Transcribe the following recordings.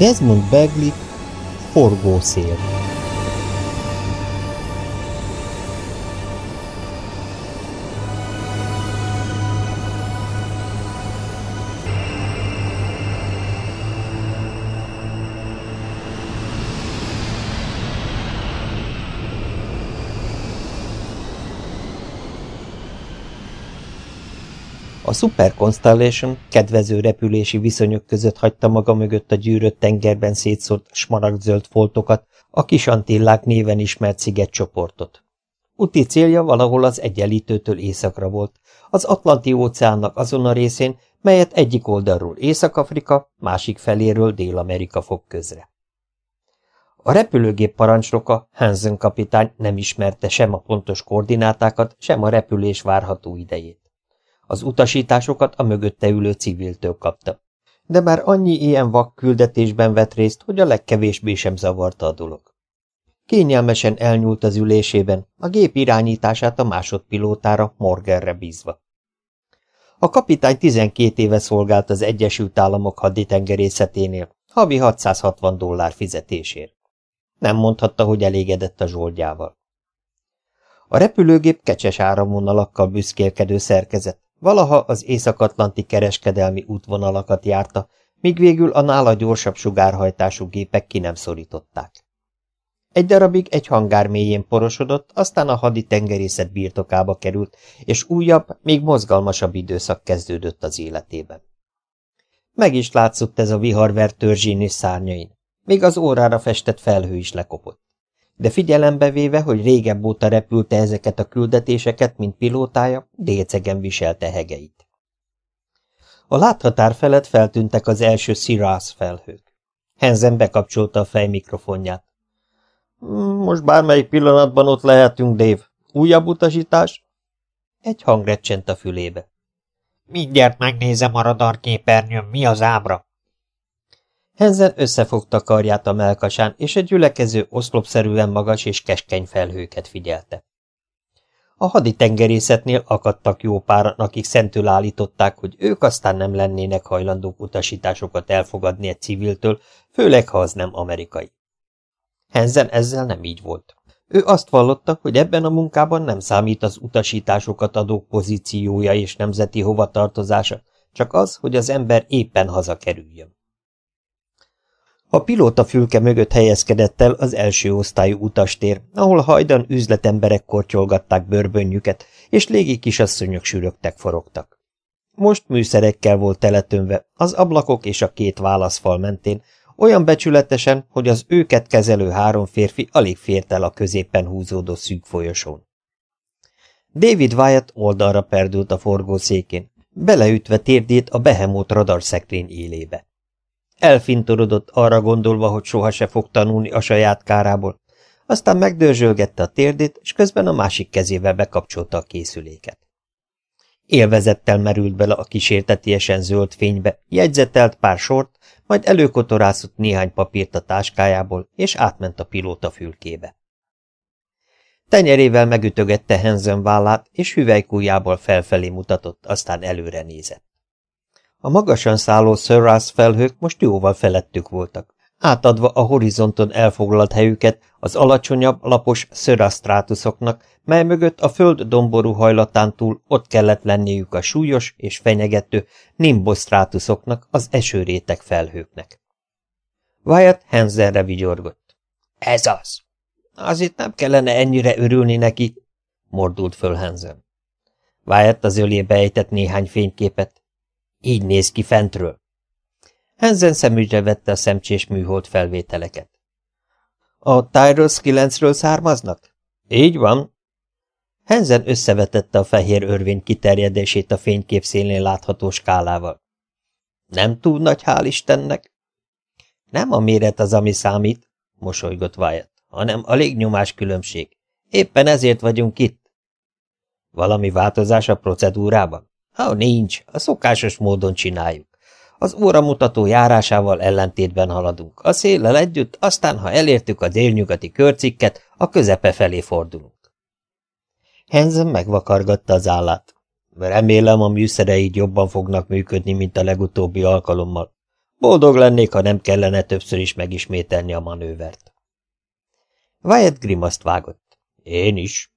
Desmond Bagley, forgószél. A Super Constellation kedvező repülési viszonyok között hagyta maga mögött a gyűrött tengerben szétszórt smaragdzöld foltokat, a Kisantillák néven ismert szigetcsoportot. Uti célja valahol az egyenlítőtől északra volt, az Atlanti-óceánnak azon a részén, melyet egyik oldalról Észak-Afrika, másik feléről Dél-Amerika fog közre. A repülőgép parancsnoka, Hansen kapitány nem ismerte sem a pontos koordinátákat, sem a repülés várható idejét. Az utasításokat a mögötte ülő civiltől kapta. De már annyi ilyen vak küldetésben vett részt, hogy a legkevésbé sem zavarta a dolog. Kényelmesen elnyúlt az ülésében, a gép irányítását a másodpilótára Morganre bízva. A kapitány 12 éve szolgált az Egyesült Államok haditengerészeténél, havi 660 dollár fizetésért. Nem mondhatta, hogy elégedett a zsoldjával. A repülőgép kecses áramvonalakkal büszkélkedő szerkezet, Valaha az észak-atlanti kereskedelmi útvonalakat járta, míg végül a nála gyorsabb sugárhajtású gépek ki nem szorították. Egy darabig egy hangár mélyén porosodott, aztán a hadi tengerészet birtokába került, és újabb, még mozgalmasabb időszak kezdődött az életében. Meg is látszott ez a viharvert törzsén és szárnyain. Még az órára festett felhő is lekopott de figyelembe véve, hogy régebb óta repülte ezeket a küldetéseket, mint pilótája, délcegen viselte hegeit. A láthatár felett feltűntek az első Sirius felhők. Henzen bekapcsolta a fejmikrofonját. Hmm, most bármelyik pillanatban ott lehetünk, Dave. Újabb utasítás? Egy hang recsent a fülébe. Mindjárt megnézem a radarképernyőn, mi az ábra. Henzen összefogta karját a melkasán, és egy gyülekező oszlopszerűen magas és keskeny felhőket figyelte. A haditengerészetnél akadtak jó páran, akik szentül állították, hogy ők aztán nem lennének hajlandók utasításokat elfogadni egy civiltől, főleg ha az nem amerikai. Henzen ezzel nem így volt. Ő azt vallotta, hogy ebben a munkában nem számít az utasításokat adó pozíciója és nemzeti hovatartozása, csak az, hogy az ember éppen hazakerüljön. A pilóta fülke mögött helyezkedett el az első osztályú utastér, ahol hajdan üzletemberek kortyolgatták bőrbönjüket, és légi kisasszonyok sűrögtek forogtak. Most műszerekkel volt teletönve, az ablakok és a két válaszfal mentén, olyan becsületesen, hogy az őket kezelő három férfi alig fért el a középen húzódó szűk folyosón. David Wyatt oldalra perdült a forgószékén, beleütve térdét a behemót radarszekrény élébe. Elfintorodott arra gondolva, hogy soha se fog tanulni a saját kárából. Aztán megdörzsölgette a térdét, és közben a másik kezével bekapcsolta a készüléket. Élvezettel merült bele a kísértetiesen zöld fénybe, jegyzetelt pár sort, majd előkotorászott néhány papírt a táskájából, és átment a pilóta fülkébe. Tenyerével megütögette Henzen vállát, és hüvelykújából felfelé mutatott, aztán előre nézett. A magasan szálló Surras felhők most jóval felettük voltak, átadva a horizonton elfoglalt helyüket az alacsonyabb, lapos szörasztrátuszoknak, mely mögött a föld domború hajlatán túl ott kellett lenniük a súlyos és fenyegető nimbosztrátuszoknak, az esőrétek felhőknek. Wyatt Hansenre vigyorgott. Ez az! Azért nem kellene ennyire örülni neki, mordult föl Hansen. Wyatt az ölébe ejtett néhány fényképet, így néz ki fentről. Henzen szemügyre vette a szemcsés műhold felvételeket. A Tyrus 9-ről származnak? Így van. Henzen összevetette a fehér örvény kiterjedését a fénykép szélén látható skálával. Nem túl nagy, hál' Istennek. Nem a méret az, ami számít, mosolygott Wyatt, hanem a légnyomás különbség. Éppen ezért vagyunk itt. Valami változás a procedúrában? Ha nincs, a szokásos módon csináljuk. Az óramutató járásával ellentétben haladunk. A széllel együtt, aztán, ha elértük a délnyugati körcikket, a közepe felé fordulunk. Henzen megvakargatta az állát. Remélem a műszereid jobban fognak működni, mint a legutóbbi alkalommal. Boldog lennék, ha nem kellene többször is megismételni a manővert. Wyatt grimaszt vágott. Én is.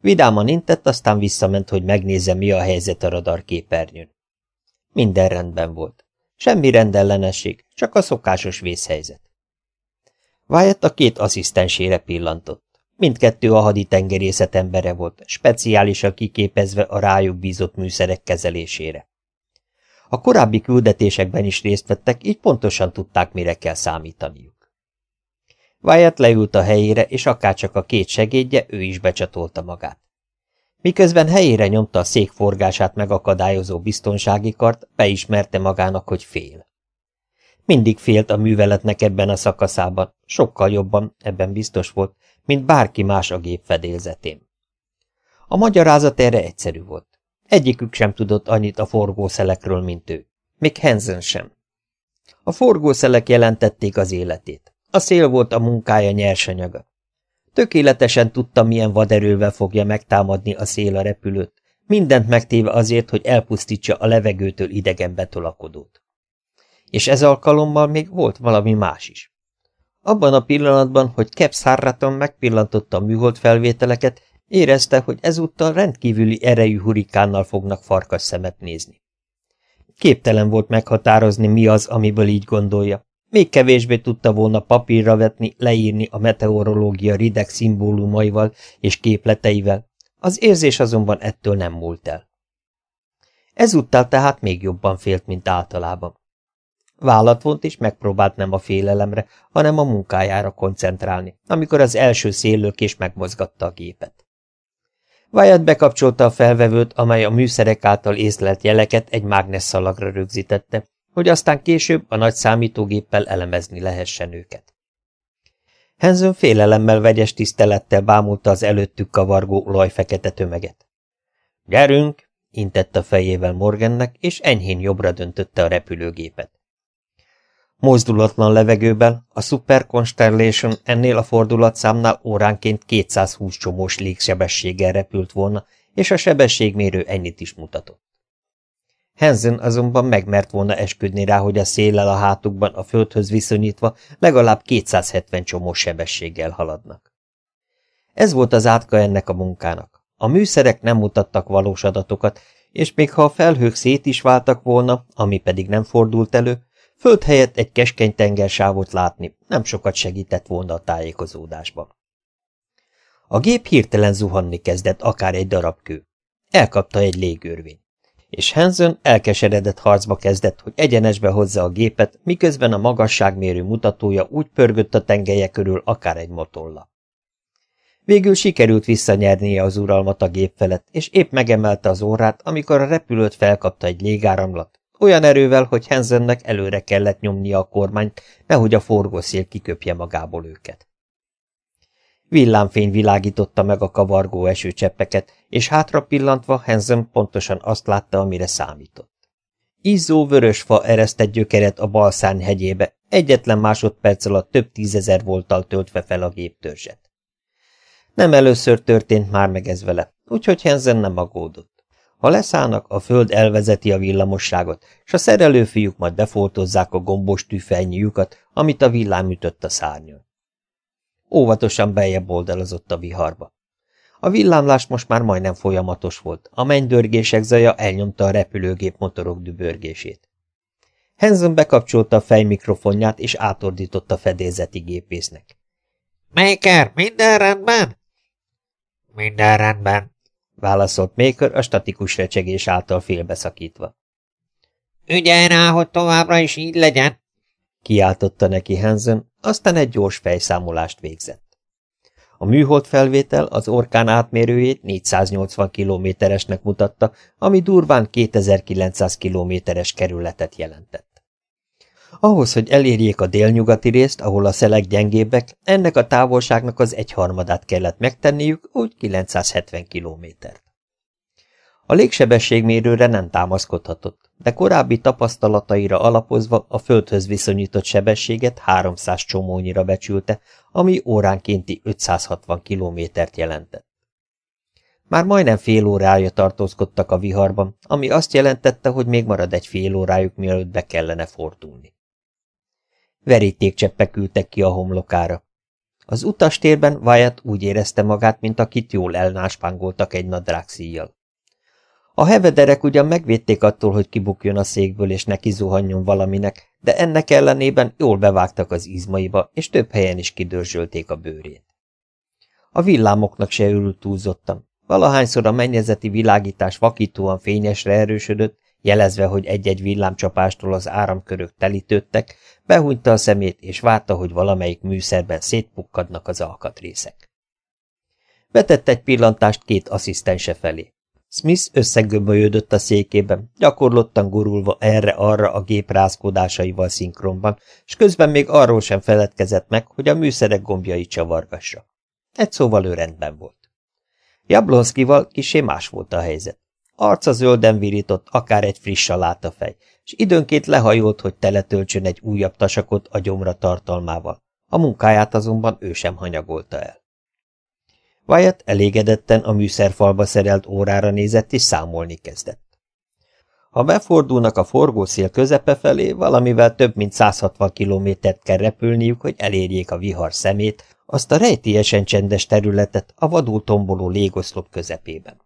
Vidáman intett, aztán visszament, hogy megnézze, mi a helyzet a radarképernyőn. Minden rendben volt. Semmi rendellenesség, csak a szokásos vészhelyzet. Wyatt a két asszisztensére pillantott. Mindkettő a haditengerészet embere volt, speciálisan kiképezve a rájuk bízott műszerek kezelésére. A korábbi küldetésekben is részt vettek, így pontosan tudták, mire kell számítaniuk. Wyatt leült a helyére, és akárcsak a két segédje, ő is becsatolta magát. Miközben helyére nyomta a szék forgását megakadályozó biztonsági kart, beismerte magának, hogy fél. Mindig félt a műveletnek ebben a szakaszában, sokkal jobban, ebben biztos volt, mint bárki más a gép fedélzetén. A magyarázat erre egyszerű volt. Egyikük sem tudott annyit a forgószelekről, mint ő. Még Hansen sem. A forgószelek jelentették az életét. A szél volt a munkája nyersanyaga. Tökéletesen tudta, milyen vaderővel fogja megtámadni a szél a repülőt, mindent megtéve azért, hogy elpusztítsa a levegőtől idegen betolakodót. És ez alkalommal még volt valami más is. Abban a pillanatban, hogy Kepsz Harraton megpillantotta a műhold felvételeket, érezte, hogy ezúttal rendkívüli erejű hurikánnal fognak farkas szemet nézni. Képtelen volt meghatározni, mi az, amiből így gondolja. Még kevésbé tudta volna papírra vetni, leírni a meteorológia rideg szimbólumaival és képleteivel. Az érzés azonban ettől nem múlt el. Ezúttal tehát még jobban félt, mint általában. Vállat vont és megpróbált nem a félelemre, hanem a munkájára koncentrálni, amikor az első széllőkés megmozgatta a gépet. Wyatt bekapcsolta a felvevőt, amely a műszerek által észlelt jeleket egy mágnesszalagra rögzítette, hogy aztán később a nagy számítógéppel elemezni lehessen őket. Hanson félelemmel vegyes tisztelettel bámulta az előttük kavargó olajfekete tömeget. – Gyerünk! – intett a fejével Morgannek, és enyhén jobbra döntötte a repülőgépet. Mozdulatlan levegőben a Super Constellation ennél a fordulatszámnál óránként 220 csomós légsebességgel repült volna, és a sebességmérő ennyit is mutatott. Hansen azonban megmert volna esküdni rá, hogy a széllel a hátukban a földhöz viszonyítva legalább 270 csomós sebességgel haladnak. Ez volt az átka ennek a munkának. A műszerek nem mutattak valós adatokat, és még ha a felhők szét is váltak volna, ami pedig nem fordult elő, Föld helyett egy keskeny tengersávot látni nem sokat segített volna a tájékozódásban. A gép hirtelen zuhanni kezdett akár egy darab kő. Elkapta egy légőrvény. És Hansen elkeseredett harcba kezdett, hogy egyenesbe hozza a gépet, miközben a magasságmérő mutatója úgy pörgött a tengelye körül akár egy motolla. Végül sikerült visszanyernie az uralmat a gép felett, és épp megemelte az órát, amikor a repülőt felkapta egy légáramlat, olyan erővel, hogy Hansennek előre kellett nyomnia a kormányt, nehogy a forgószél kiköpje magából őket. Villámfény világította meg a kavargó esőcseppeket, és hátra pillantva Hansen pontosan azt látta, amire számított. Izzó vörös fa eresztett gyökeret a balszárny hegyébe, egyetlen másodperc alatt több tízezer volttal töltve fel a géptörzset. Nem először történt már meg ez vele, úgyhogy Hansen nem aggódott. Ha leszállnak, a föld elvezeti a villamosságot, s a szerelőfiúk majd befoltozzák a gombos tűfejnyűjukat, amit a villám ütött a szárnyon. Óvatosan beljebb oldalazott a viharba. A villámlás most már majdnem folyamatos volt, a mennydörgések zaja elnyomta a repülőgép motorok dübörgését. Hanson bekapcsolta a fejmikrofonját, és átordította a fedélzeti gépésznek. – Maker, minden rendben? – Minden rendben, válaszolt Maker a statikus recsegés által félbeszakítva. Ügyelj rá, hogy továbbra is így legyen! Kiáltotta neki Hansen, aztán egy gyors fejszámolást végzett. A műhold felvétel az orkán átmérőjét 480 kilométeresnek mutatta, ami durván 2900 kilométeres kerületet jelentett. Ahhoz, hogy elérjék a délnyugati részt, ahol a szelek gyengébbek, ennek a távolságnak az egyharmadát kellett megtenniük, úgy 970 kilométert. A légsebességmérőre nem támaszkodhatott, de korábbi tapasztalataira alapozva a földhöz viszonyított sebességet 300 csomónyira becsülte, ami óránkénti 560 kilométert jelentett. Már majdnem fél órája tartózkodtak a viharban, ami azt jelentette, hogy még marad egy fél órájuk, mielőtt be kellene fordulni. Verítékcseppek ültek ki a homlokára. Az utastérben Wyatt úgy érezte magát, mint akit jól elnáspángoltak egy nadrágszíjjal. A hevederek ugyan megvédték attól, hogy kibukjon a székből és neki zuhanjon valaminek, de ennek ellenében jól bevágtak az izmaiba, és több helyen is kidörzsölték a bőrét. A villámoknak se örült túlzottan. Valahányszor a mennyezeti világítás vakítóan fényesre erősödött, jelezve, hogy egy-egy villámcsapástól az áramkörök telítődtek, behúnyta a szemét, és várta, hogy valamelyik műszerben szétpukkadnak az alkatrészek. Vetett egy pillantást két asszisztense felé. Smith összegömbölyödött a székében, gyakorlottan gurulva erre-arra a gép rázkódásaival szinkronban, és közben még arról sem feledkezett meg, hogy a műszerek gombjai csavargassa. Egy szóval ő rendben volt. Jablonszkival kisé más volt a helyzet. Arca zölden virított, akár egy friss salátafej, és időnként lehajolt, hogy teletöltsön egy újabb tasakot a gyomra tartalmával. A munkáját azonban ő sem hanyagolta el. Wyatt elégedetten a műszerfalba szerelt órára nézett, és számolni kezdett. Ha befordulnak a forgószél közepe felé, valamivel több mint 160 kilométert kell repülniük, hogy elérjék a vihar szemét, azt a rejtélyesen csendes területet a vadul tomboló légoszlop közepében.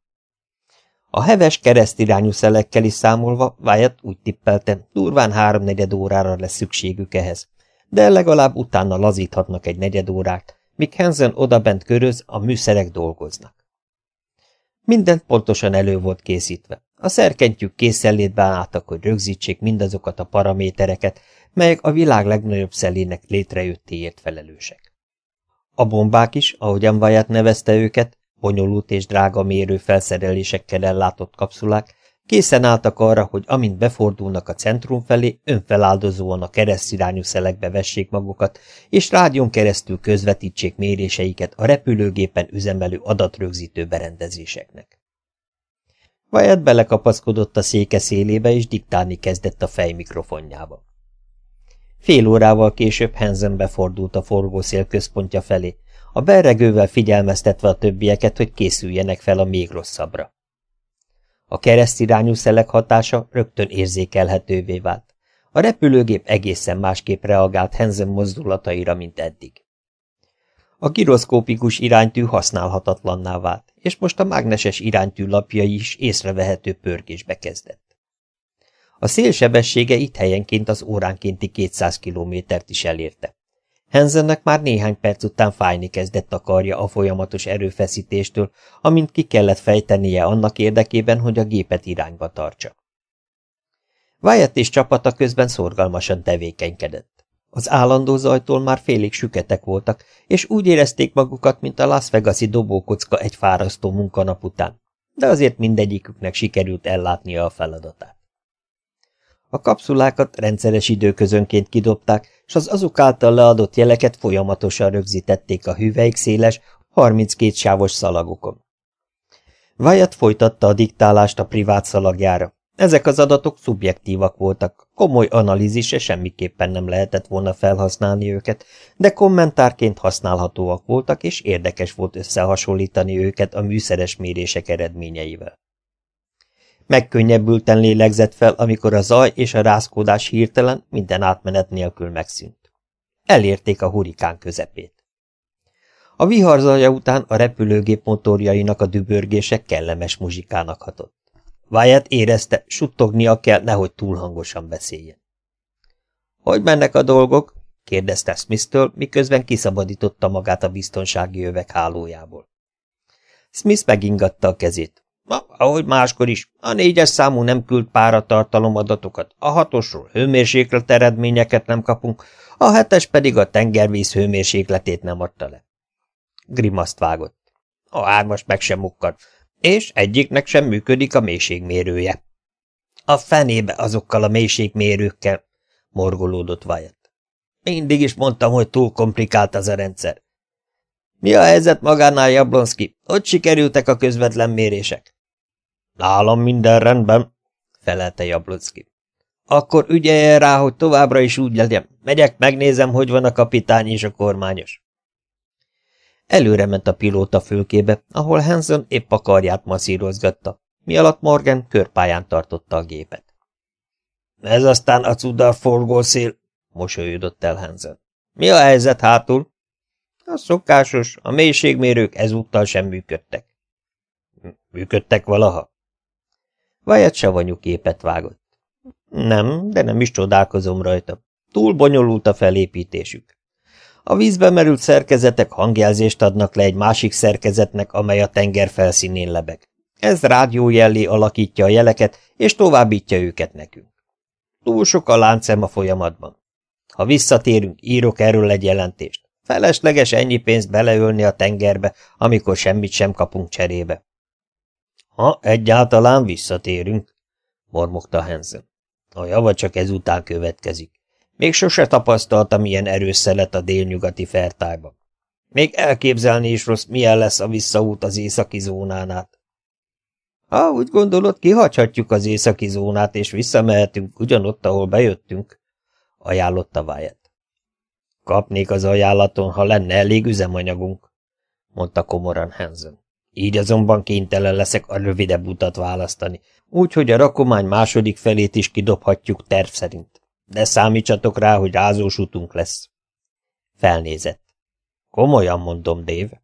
A heves keresztirányú szelekkel is számolva, Wyatt úgy tippelte, durván háromnegyed órára lesz szükségük ehhez, de legalább utána lazíthatnak egy negyed órát, míg Hansen odabent köröz, a műszerek dolgoznak. Mindent pontosan elő volt készítve. A szerkentyűk készenlétbe álltak, hogy rögzítsék mindazokat a paramétereket, melyek a világ legnagyobb szelének létrejöttéért felelősek. A bombák is, ahogyan Wyatt nevezte őket, bonyolult és drága mérő felszerelésekkel ellátott kapszulák, készen álltak arra, hogy amint befordulnak a centrum felé, önfeláldozóan a keresztirányú szelekbe vessék magukat, és rádión keresztül közvetítsék méréseiket a repülőgépen üzemelő adatrögzítő berendezéseknek. Wyatt belekapaszkodott a széke szélébe, és diktálni kezdett a fejmikrofonjába. Fél órával később Hansen befordult a forgószél központja felé, a berregővel figyelmeztetve a többieket, hogy készüljenek fel a még rosszabbra. A keresztirányú szelek hatása rögtön érzékelhetővé vált. A repülőgép egészen másképp reagált Hansen mozdulataira, mint eddig. A giroszkópikus iránytű használhatatlanná vált, és most a mágneses iránytű lapjai is észrevehető pörgésbe kezdett. A szélsebessége itt helyenként az óránkénti 200 kilométert is elérte. Hensennek már néhány perc után fájni kezdett a karja a folyamatos erőfeszítéstől, amint ki kellett fejtenie annak érdekében, hogy a gépet irányba tartsa. Wyatt és csapata közben szorgalmasan tevékenykedett. Az állandó zajtól már félig süketek voltak, és úgy érezték magukat, mint a Las Vegas-i dobókocka egy fárasztó munkanap után, de azért mindegyiküknek sikerült ellátnia a feladatát. A kapszulákat rendszeres időközönként kidobták, és az azok által leadott jeleket folyamatosan rögzítették a hüvelyk széles, 32 sávos szalagokon. Wyatt folytatta a diktálást a privát szalagjára. Ezek az adatok szubjektívak voltak, komoly analízise semmiképpen nem lehetett volna felhasználni őket, de kommentárként használhatóak voltak, és érdekes volt összehasonlítani őket a műszeres mérések eredményeivel. Megkönnyebbülten lélegzett fel, amikor a zaj és a rázkódás hirtelen minden átmenet nélkül megszűnt. Elérték a hurikán közepét. A vihar zaja után a repülőgép motorjainak a dübörgése kellemes muzsikának hatott. Wyatt érezte, suttognia kell, nehogy túl hangosan beszéljen. – Hogy mennek a dolgok? – kérdezte Smith-től, miközben kiszabadította magát a biztonsági övek hálójából. Smith megingatta a kezét. Ma, ahogy máskor is, a négyes számú nem küld páratartalom adatokat, a hatosról hőmérséklet eredményeket nem kapunk, a hetes pedig a tengervíz hőmérsékletét nem adta le. Grimaszt vágott. A hármas meg sem mukkad, és egyiknek sem működik a mélységmérője. A fenébe azokkal a mélységmérőkkel, morgolódott Wyatt. Mindig is mondtam, hogy túl komplikált az a rendszer. Mi a helyzet magánál, Jablonski? Hogy sikerültek a közvetlen mérések? Nálam minden rendben, felelte Jablocki. Akkor ügyeljen rá, hogy továbbra is úgy legyen. Megyek, megnézem, hogy van a kapitány és a kormányos. Előre ment a pilóta fülkébe, ahol Hanson épp a karját masszírozgatta, mi alatt Morgan körpályán tartotta a gépet. Ez aztán a cudar forgószél, mosolyodott el Hanson. Mi a helyzet hátul? A szokásos, a mélységmérők ezúttal sem működtek. Működtek valaha? Vajat savanyú képet vágott. Nem, de nem is csodálkozom rajta. Túl bonyolult a felépítésük. A vízbe merült szerkezetek hangjelzést adnak le egy másik szerkezetnek, amely a tenger felszínén lebeg. Ez rádió jellé alakítja a jeleket, és továbbítja őket nekünk. Túl sok a láncem a folyamatban. Ha visszatérünk, írok erről egy jelentést. Felesleges ennyi pénzt beleölni a tengerbe, amikor semmit sem kapunk cserébe. Ha egyáltalán visszatérünk, mormogta Hansen. A java csak ezután következik. Még sose tapasztaltam ilyen erős szelet a délnyugati fertájban. Még elképzelni is rossz, milyen lesz a visszaút az északi zónán át. Ha úgy gondolod, kihagyhatjuk az északi zónát, és visszamehetünk ugyanott, ahol bejöttünk, ajánlotta Wyatt. Kapnék az ajánlaton, ha lenne elég üzemanyagunk, mondta komoran Hansen. Így azonban kénytelen leszek a rövidebb utat választani, úgyhogy a rakomány második felét is kidobhatjuk terv szerint. De számítsatok rá, hogy rázós utunk lesz. Felnézett. Komolyan mondom, Dave.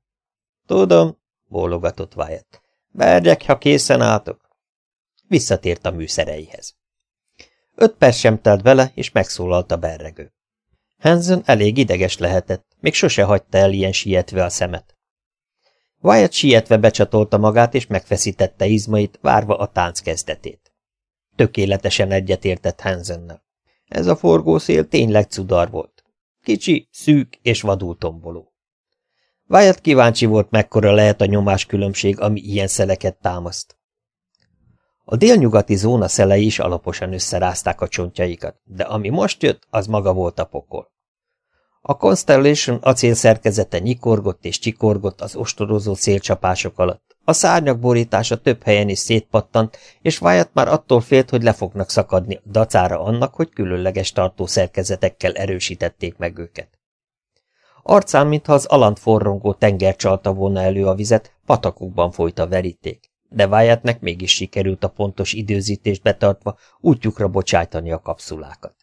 Tudom, bólogatott Wyatt. Bergyek, ha készen álltok. Visszatért a műszereihez. Öt perc sem telt vele, és megszólalt a berregő. Hansen elég ideges lehetett, még sose hagyta el ilyen sietve a szemet. Wyatt sietve becsatolta magát, és megfeszítette izmait, várva a tánc kezdetét. Tökéletesen egyetértett Hansennel. Ez a forgószél tényleg cudar volt. Kicsi, szűk és vadul tomboló. Wyatt kíváncsi volt, mekkora lehet a nyomáskülönbség, ami ilyen szeleket támaszt. A délnyugati zóna szelei is alaposan összerázták a csontjaikat, de ami most jött, az maga volt a pokol. A Constellation acélszerkezete nyikorgott és csikorgott az ostorozó szélcsapások alatt. A szárnyak borítása több helyen is szétpattant, és Wyatt már attól félt, hogy le fognak szakadni, dacára annak, hogy különleges tartószerkezetekkel erősítették meg őket. Arcán, mintha az alant forrongó tenger csalta volna elő a vizet, patakokban folyt a veríték, de Wyattnek mégis sikerült a pontos időzítést betartva útjukra bocsájtani a kapszulákat.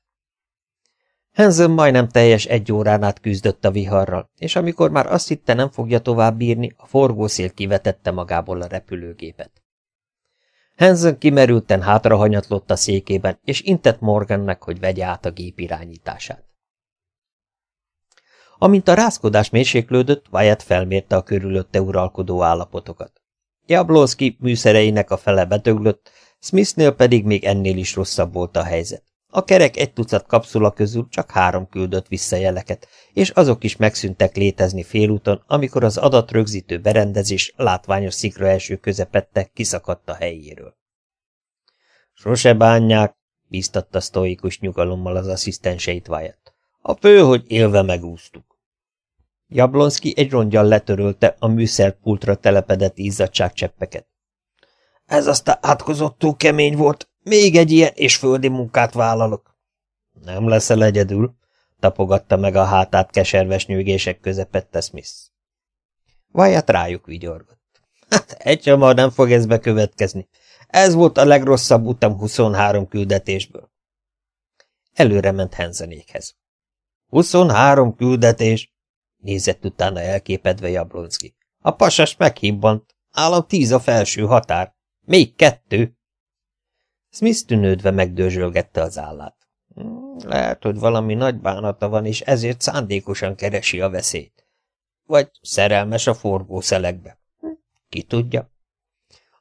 Hansen majdnem teljes egy órán át küzdött a viharral, és amikor már azt hitte nem fogja tovább bírni, a forgószél kivetette magából a repülőgépet. Hansen kimerülten hátrahanyatlott a székében, és intett Morgannek, hogy vegye át a gép irányítását. Amint a rázkodás mérséklődött, Wyatt felmérte a körülötte uralkodó állapotokat. Jablonski műszereinek a fele betöglött, Smithnél pedig még ennél is rosszabb volt a helyzet. A kerek egy tucat kapszula közül csak három küldött vissza jeleket, és azok is megszűntek létezni félúton, amikor az adatrögzítő berendezés látványos szikra első közepette kiszakadt a helyéről. Sose bánják, bíztatta sztoikus nyugalommal az asszisztenseit Wyatt. A fő, hogy élve megúsztuk. Jablonski egy rongyal letörölte a műszerpultra telepedett izzadságcseppeket. Ez aztán átkozottul kemény volt, még egy ilyen és földi munkát vállalok. Nem leszel egyedül, tapogatta meg a hátát keserves nyűgések közepette Smith. Vajat rájuk vigyorgott. Hát egy hamar nem fog ez bekövetkezni. Ez volt a legrosszabb utam 23 küldetésből. Előre ment Henzenékhez. 23 küldetés, nézett utána elképedve Jablonski. A pasas meghibbant. Állam tíz a felső határ. Még kettő. Smith tűnődve megdörzsölgette az állát. Lehet, hogy valami nagy bánata van, és ezért szándékosan keresi a veszélyt. Vagy szerelmes a forgószelekbe. Hm, ki tudja?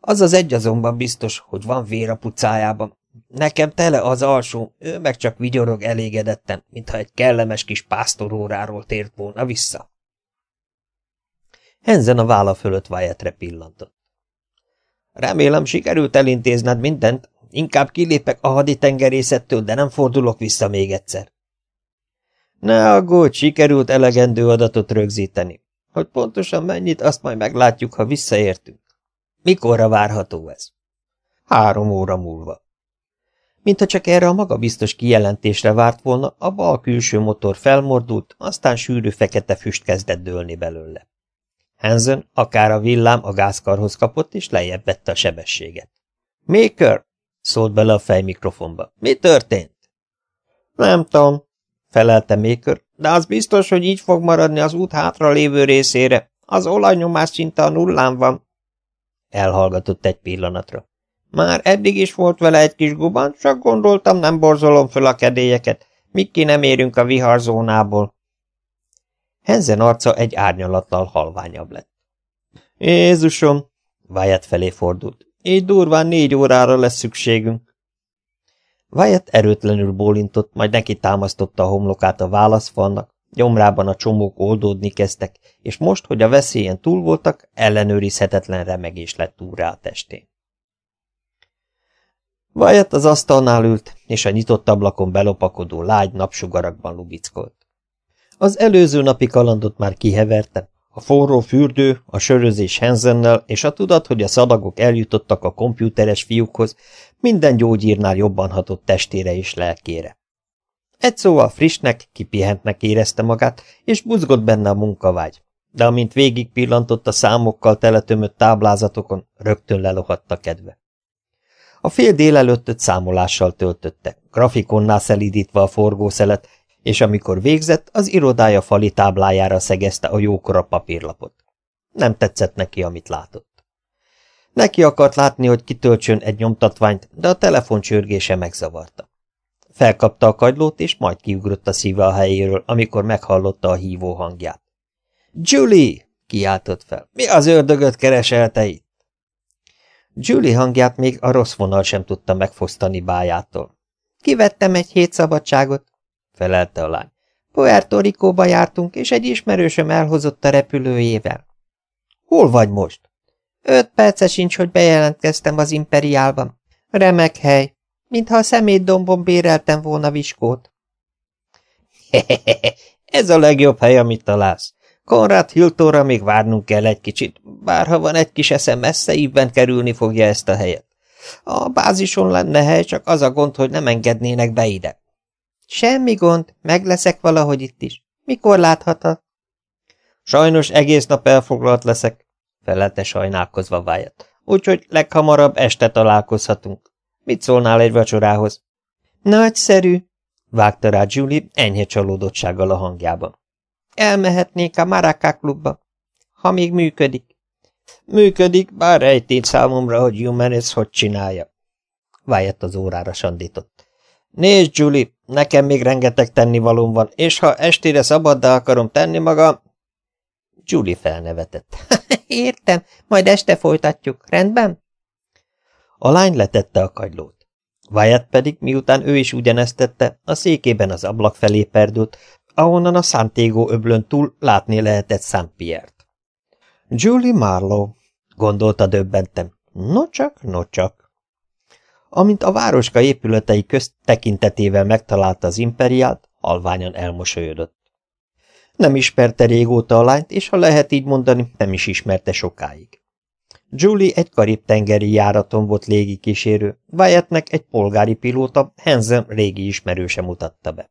Az az egy azonban biztos, hogy van vér a pucájában. Nekem tele az alsó, ő meg csak vigyorog elégedetten, mintha egy kellemes kis pásztoróráról tért volna vissza. Henzen a válla fölött Wyattre pillantott. Remélem sikerült elintézned mindent, Inkább kilépek a haditengerészettől, de nem fordulok vissza még egyszer. Ne aggódj, sikerült elegendő adatot rögzíteni. Hogy pontosan mennyit, azt majd meglátjuk, ha visszaértünk. Mikorra várható ez? Három óra múlva. Mintha csak erre a magabiztos kijelentésre várt volna, a bal külső motor felmordult, aztán sűrű fekete füst kezdett dőlni belőle. Hansen akár a villám a gázkarhoz kapott, és lejjebb vette a sebességet. – Maker! – szólt bele a fejmikrofonba. – Mi történt? – Nem tudom – felelte Maker, de az biztos, hogy így fog maradni az út hátra lévő részére. Az olajnyomás szinte a nullán van. Elhallgatott egy pillanatra. Már eddig is volt vele egy kis guban, csak gondoltam, nem borzolom föl a kedélyeket, míg ki nem érünk a viharzónából. Henzen arca egy árnyalattal halványabb lett. Jézusom! Wyatt felé fordult. Így durván négy órára lesz szükségünk. Wyatt erőtlenül bólintott, majd neki támasztotta a homlokát a válaszfalnak, gyomrában a csomók oldódni kezdtek, és most, hogy a veszélyen túl voltak, ellenőrizhetetlen remegés lett úrrá a testén. Wyatt az asztalnál ült, és a nyitott ablakon belopakodó lágy napsugarakban lubickolt. Az előző napi kalandot már kiheverte, a forró fürdő, a sörözés Henzennel és a tudat, hogy a szadagok eljutottak a kompjúteres fiúkhoz, minden gyógyírnál jobban hatott testére és lelkére. Egy szóval frissnek, kipihentnek érezte magát, és buzgott benne a munkavágy, de amint végig pillantott a számokkal teletömött táblázatokon, rögtön lelohadt a kedve. A fél délelőttöt számolással töltötte, grafikonnál szelídítve a forgószelet, és amikor végzett, az irodája fali táblájára szegezte a jókora papírlapot. Nem tetszett neki, amit látott. Neki akart látni, hogy kitöltsön egy nyomtatványt, de a telefon csörgése megzavarta. Felkapta a kagylót, és majd kiugrott a szíve a helyéről, amikor meghallotta a hívó hangját. – Julie! – kiáltott fel. – Mi az ördögöt kereselte itt? Julie hangját még a rossz vonal sem tudta megfosztani bájától. – Kivettem egy hét szabadságot – felelte a lány. – Puerto Ricóba jártunk, és egy ismerősöm elhozott a repülőjével. – Hol vagy most? – Öt perce sincs, hogy bejelentkeztem az imperiálban. Remek hely, mintha a szemétdombon béreltem volna viskót. – Ez a legjobb hely, amit találsz. Konrad Hiltóra még várnunk kell egy kicsit, bár ha van egy kis eszem, messze ívben kerülni fogja ezt a helyet. A bázison lenne hely, csak az a gond, hogy nem engednének be ide. Semmi gond, meg leszek valahogy itt is. Mikor láthatod? Sajnos egész nap elfoglalt leszek, felelte sajnálkozva Wyatt. Úgyhogy leghamarabb este találkozhatunk. Mit szólnál egy vacsorához? Nagyszerű, vágta rá Julie enyhe csalódottsággal a hangjában. Elmehetnék a Maracá klubba, ha még működik. Működik, bár rejtét számomra, hogy Humanis hogy csinálja. Wyatt az órára sandított. Nézd, Julie, nekem még rengeteg tennivalóm van, és ha estére szabaddá akarom tenni magam... Julie felnevetett. Értem, majd este folytatjuk, rendben? A lány letette a kagylót. Wyatt pedig, miután ő is ugyanezt tette, a székében az ablak felé perdült, ahonnan a Santiago öblön túl látni lehetett Szent Piert. Julie Marlowe, gondolta döbbentem. Nocsak, nocsak. Amint a városka épületei közt tekintetével megtalálta az imperiált, halványan elmosolyodott. Nem ismerte régóta a lányt, és ha lehet így mondani, nem is ismerte sokáig. Julie egy karib-tengeri járaton volt légikísérő, Wyattnek egy polgári pilóta, Hansen régi ismerőse mutatta be.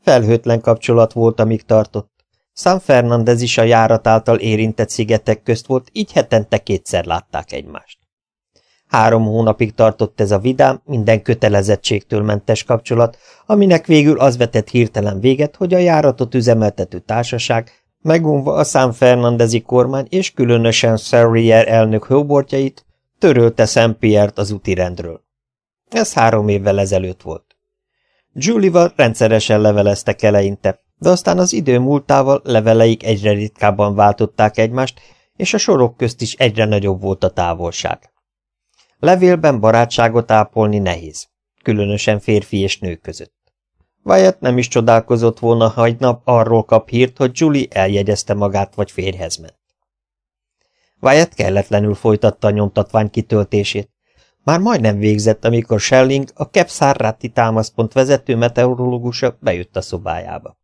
Felhőtlen kapcsolat volt, amíg tartott. San Fernandez is a járat által érintett szigetek közt volt, így hetente kétszer látták egymást. Három hónapig tartott ez a vidám, minden kötelezettségtől mentes kapcsolat, aminek végül az vetett hirtelen véget, hogy a járatot üzemeltető társaság, megunva a San Fernandezi kormány és különösen Serrier elnök hóbortjait, törölte Szent Pierre-t az rendről. Ez három évvel ezelőtt volt. Julie-val rendszeresen leveleztek eleinte, de aztán az idő múltával leveleik egyre ritkábban váltották egymást, és a sorok közt is egyre nagyobb volt a távolság. Levélben barátságot ápolni nehéz, különösen férfi és nő között. Wyatt nem is csodálkozott volna, ha egy nap arról kap hírt, hogy Julie eljegyezte magát vagy férjhez ment. Wyatt kelletlenül folytatta a nyomtatvány kitöltését. Már majdnem végzett, amikor Schelling, a Kepszárráti támaszpont vezető meteorológusa bejött a szobájába.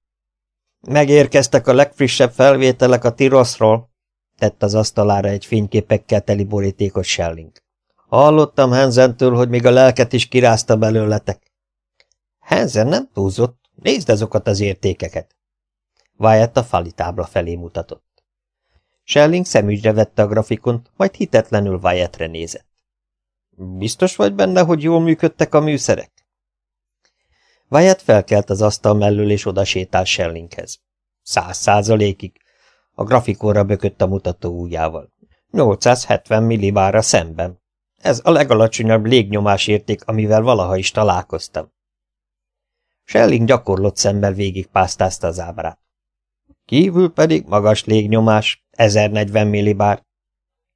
Megérkeztek a legfrissebb felvételek a Tiroszról, tett az asztalára egy fényképekkel teli borítékot Schelling. Hallottam Henzentől, hogy még a lelket is kirázta belőletek. Henzen nem túlzott, nézd azokat az értékeket. Wyatt a fali tábla felé mutatott. Schelling szemügyre vette a grafikont, majd hitetlenül Wyattre nézett. Biztos vagy benne, hogy jól működtek a műszerek? Wyatt felkelt az asztal mellől, és oda sétál Schellinghez. Száz százalékig. A grafikonra bökött a mutató ujjával. 870 millibárra szemben. Ez a legalacsonyabb légnyomás érték, amivel valaha is találkoztam. Schelling gyakorlott szemmel végigpásztázta az ábrát. Kívül pedig magas légnyomás, 1040 millibár.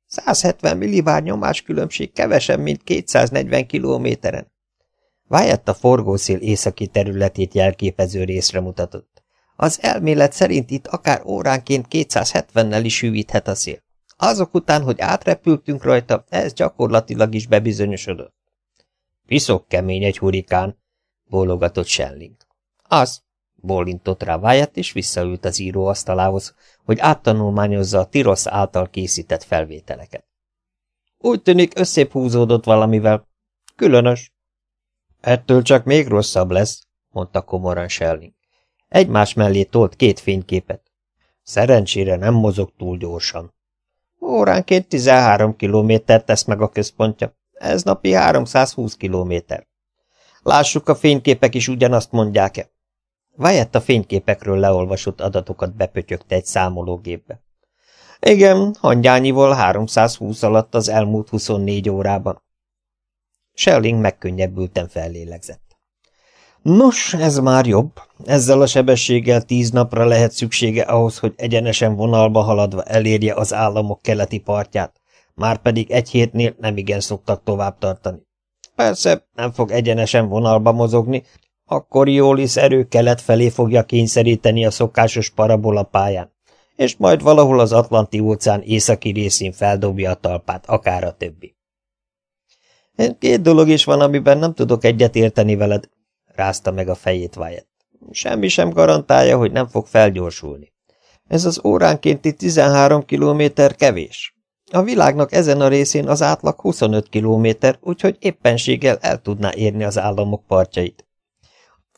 170 millibár nyomás különbség kevesebb, mint 240 kilométeren. Wyatt a forgószél északi területét jelképező részre mutatott. Az elmélet szerint itt akár óránként 270-nel is hűvíthet a szél. Azok után, hogy átrepültünk rajta, ez gyakorlatilag is bebizonyosodott. Piszok kemény egy hurikán, bólogatott Schelling. Az, bólintott rá Wyatt, és visszaült az íróasztalához, hogy áttanulmányozza a Tirosz által készített felvételeket. Úgy tűnik, összép húzódott valamivel. Különös. Ettől csak még rosszabb lesz, mondta komoran Schelling. Egymás mellé tolt két fényképet. Szerencsére nem mozog túl gyorsan. Óránként 13 kilométer tesz meg a központja. Ez napi 320 kilométer. Lássuk, a fényképek is ugyanazt mondják-e. Wyatt a fényképekről leolvasott adatokat bepötyögte egy számológépbe. Igen, hangyányival 320 alatt az elmúlt 24 órában. Schelling megkönnyebbülten fellélegzett. Nos, ez már jobb. Ezzel a sebességgel tíz napra lehet szüksége ahhoz, hogy egyenesen vonalba haladva elérje az államok keleti partját, már pedig egy hétnél nem igen szoktak tovább tartani. Persze nem fog egyenesen vonalba mozogni, akkor Jólisz erő kelet felé fogja kényszeríteni a szokásos parabola pályán, és majd valahol az Atlanti-óceán északi részén feldobja a talpát, akár a többi. Két dolog is van, amiben nem tudok egyet érteni veled, rázta meg a fejét Wyatt. Semmi sem garantálja, hogy nem fog felgyorsulni. Ez az óránkénti 13 kilométer kevés. A világnak ezen a részén az átlag 25 kilométer, úgyhogy éppenséggel el tudná érni az államok partjait.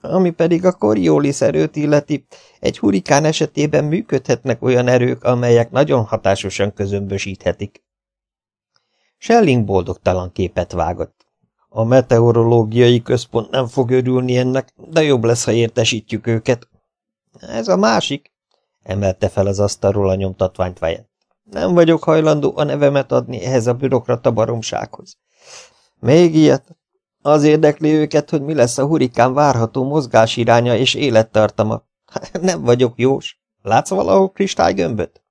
Ami pedig a Coriolis erőt illeti, egy hurikán esetében működhetnek olyan erők, amelyek nagyon hatásosan közömbösíthetik. Schelling boldogtalan képet vágott. A meteorológiai központ nem fog örülni ennek, de jobb lesz, ha értesítjük őket. Ez a másik, emelte fel az asztalról a nyomtatványt Wyatt. Nem vagyok hajlandó a nevemet adni ehhez a bürokrata baromsághoz. Még ilyet? Az érdekli őket, hogy mi lesz a hurikán várható mozgásiránya és élettartama. Nem vagyok jós. Látsz valahol kristálygömböt?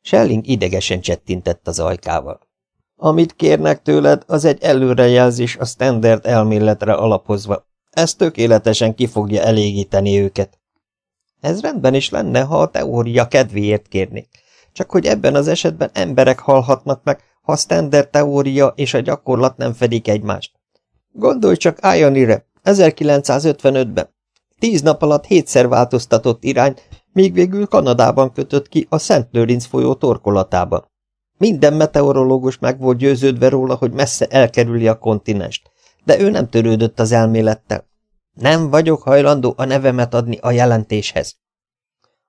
Schelling idegesen csettintett az ajkával. Amit kérnek tőled, az egy előrejelzés a standard elméletre alapozva. Ez tökéletesen ki fogja elégíteni őket. Ez rendben is lenne, ha a teória kedvéért kérnék. Csak hogy ebben az esetben emberek halhatnak meg, ha a standard teória és a gyakorlat nem fedik egymást. Gondolj csak Ionire, 1955-ben. Tíz nap alatt hétszer változtatott irány, míg végül Kanadában kötött ki a Szent Lőrinc folyó torkolatában. Minden meteorológus meg volt győződve róla, hogy messze elkerüli a kontinenst, de ő nem törődött az elmélettel. Nem vagyok hajlandó a nevemet adni a jelentéshez.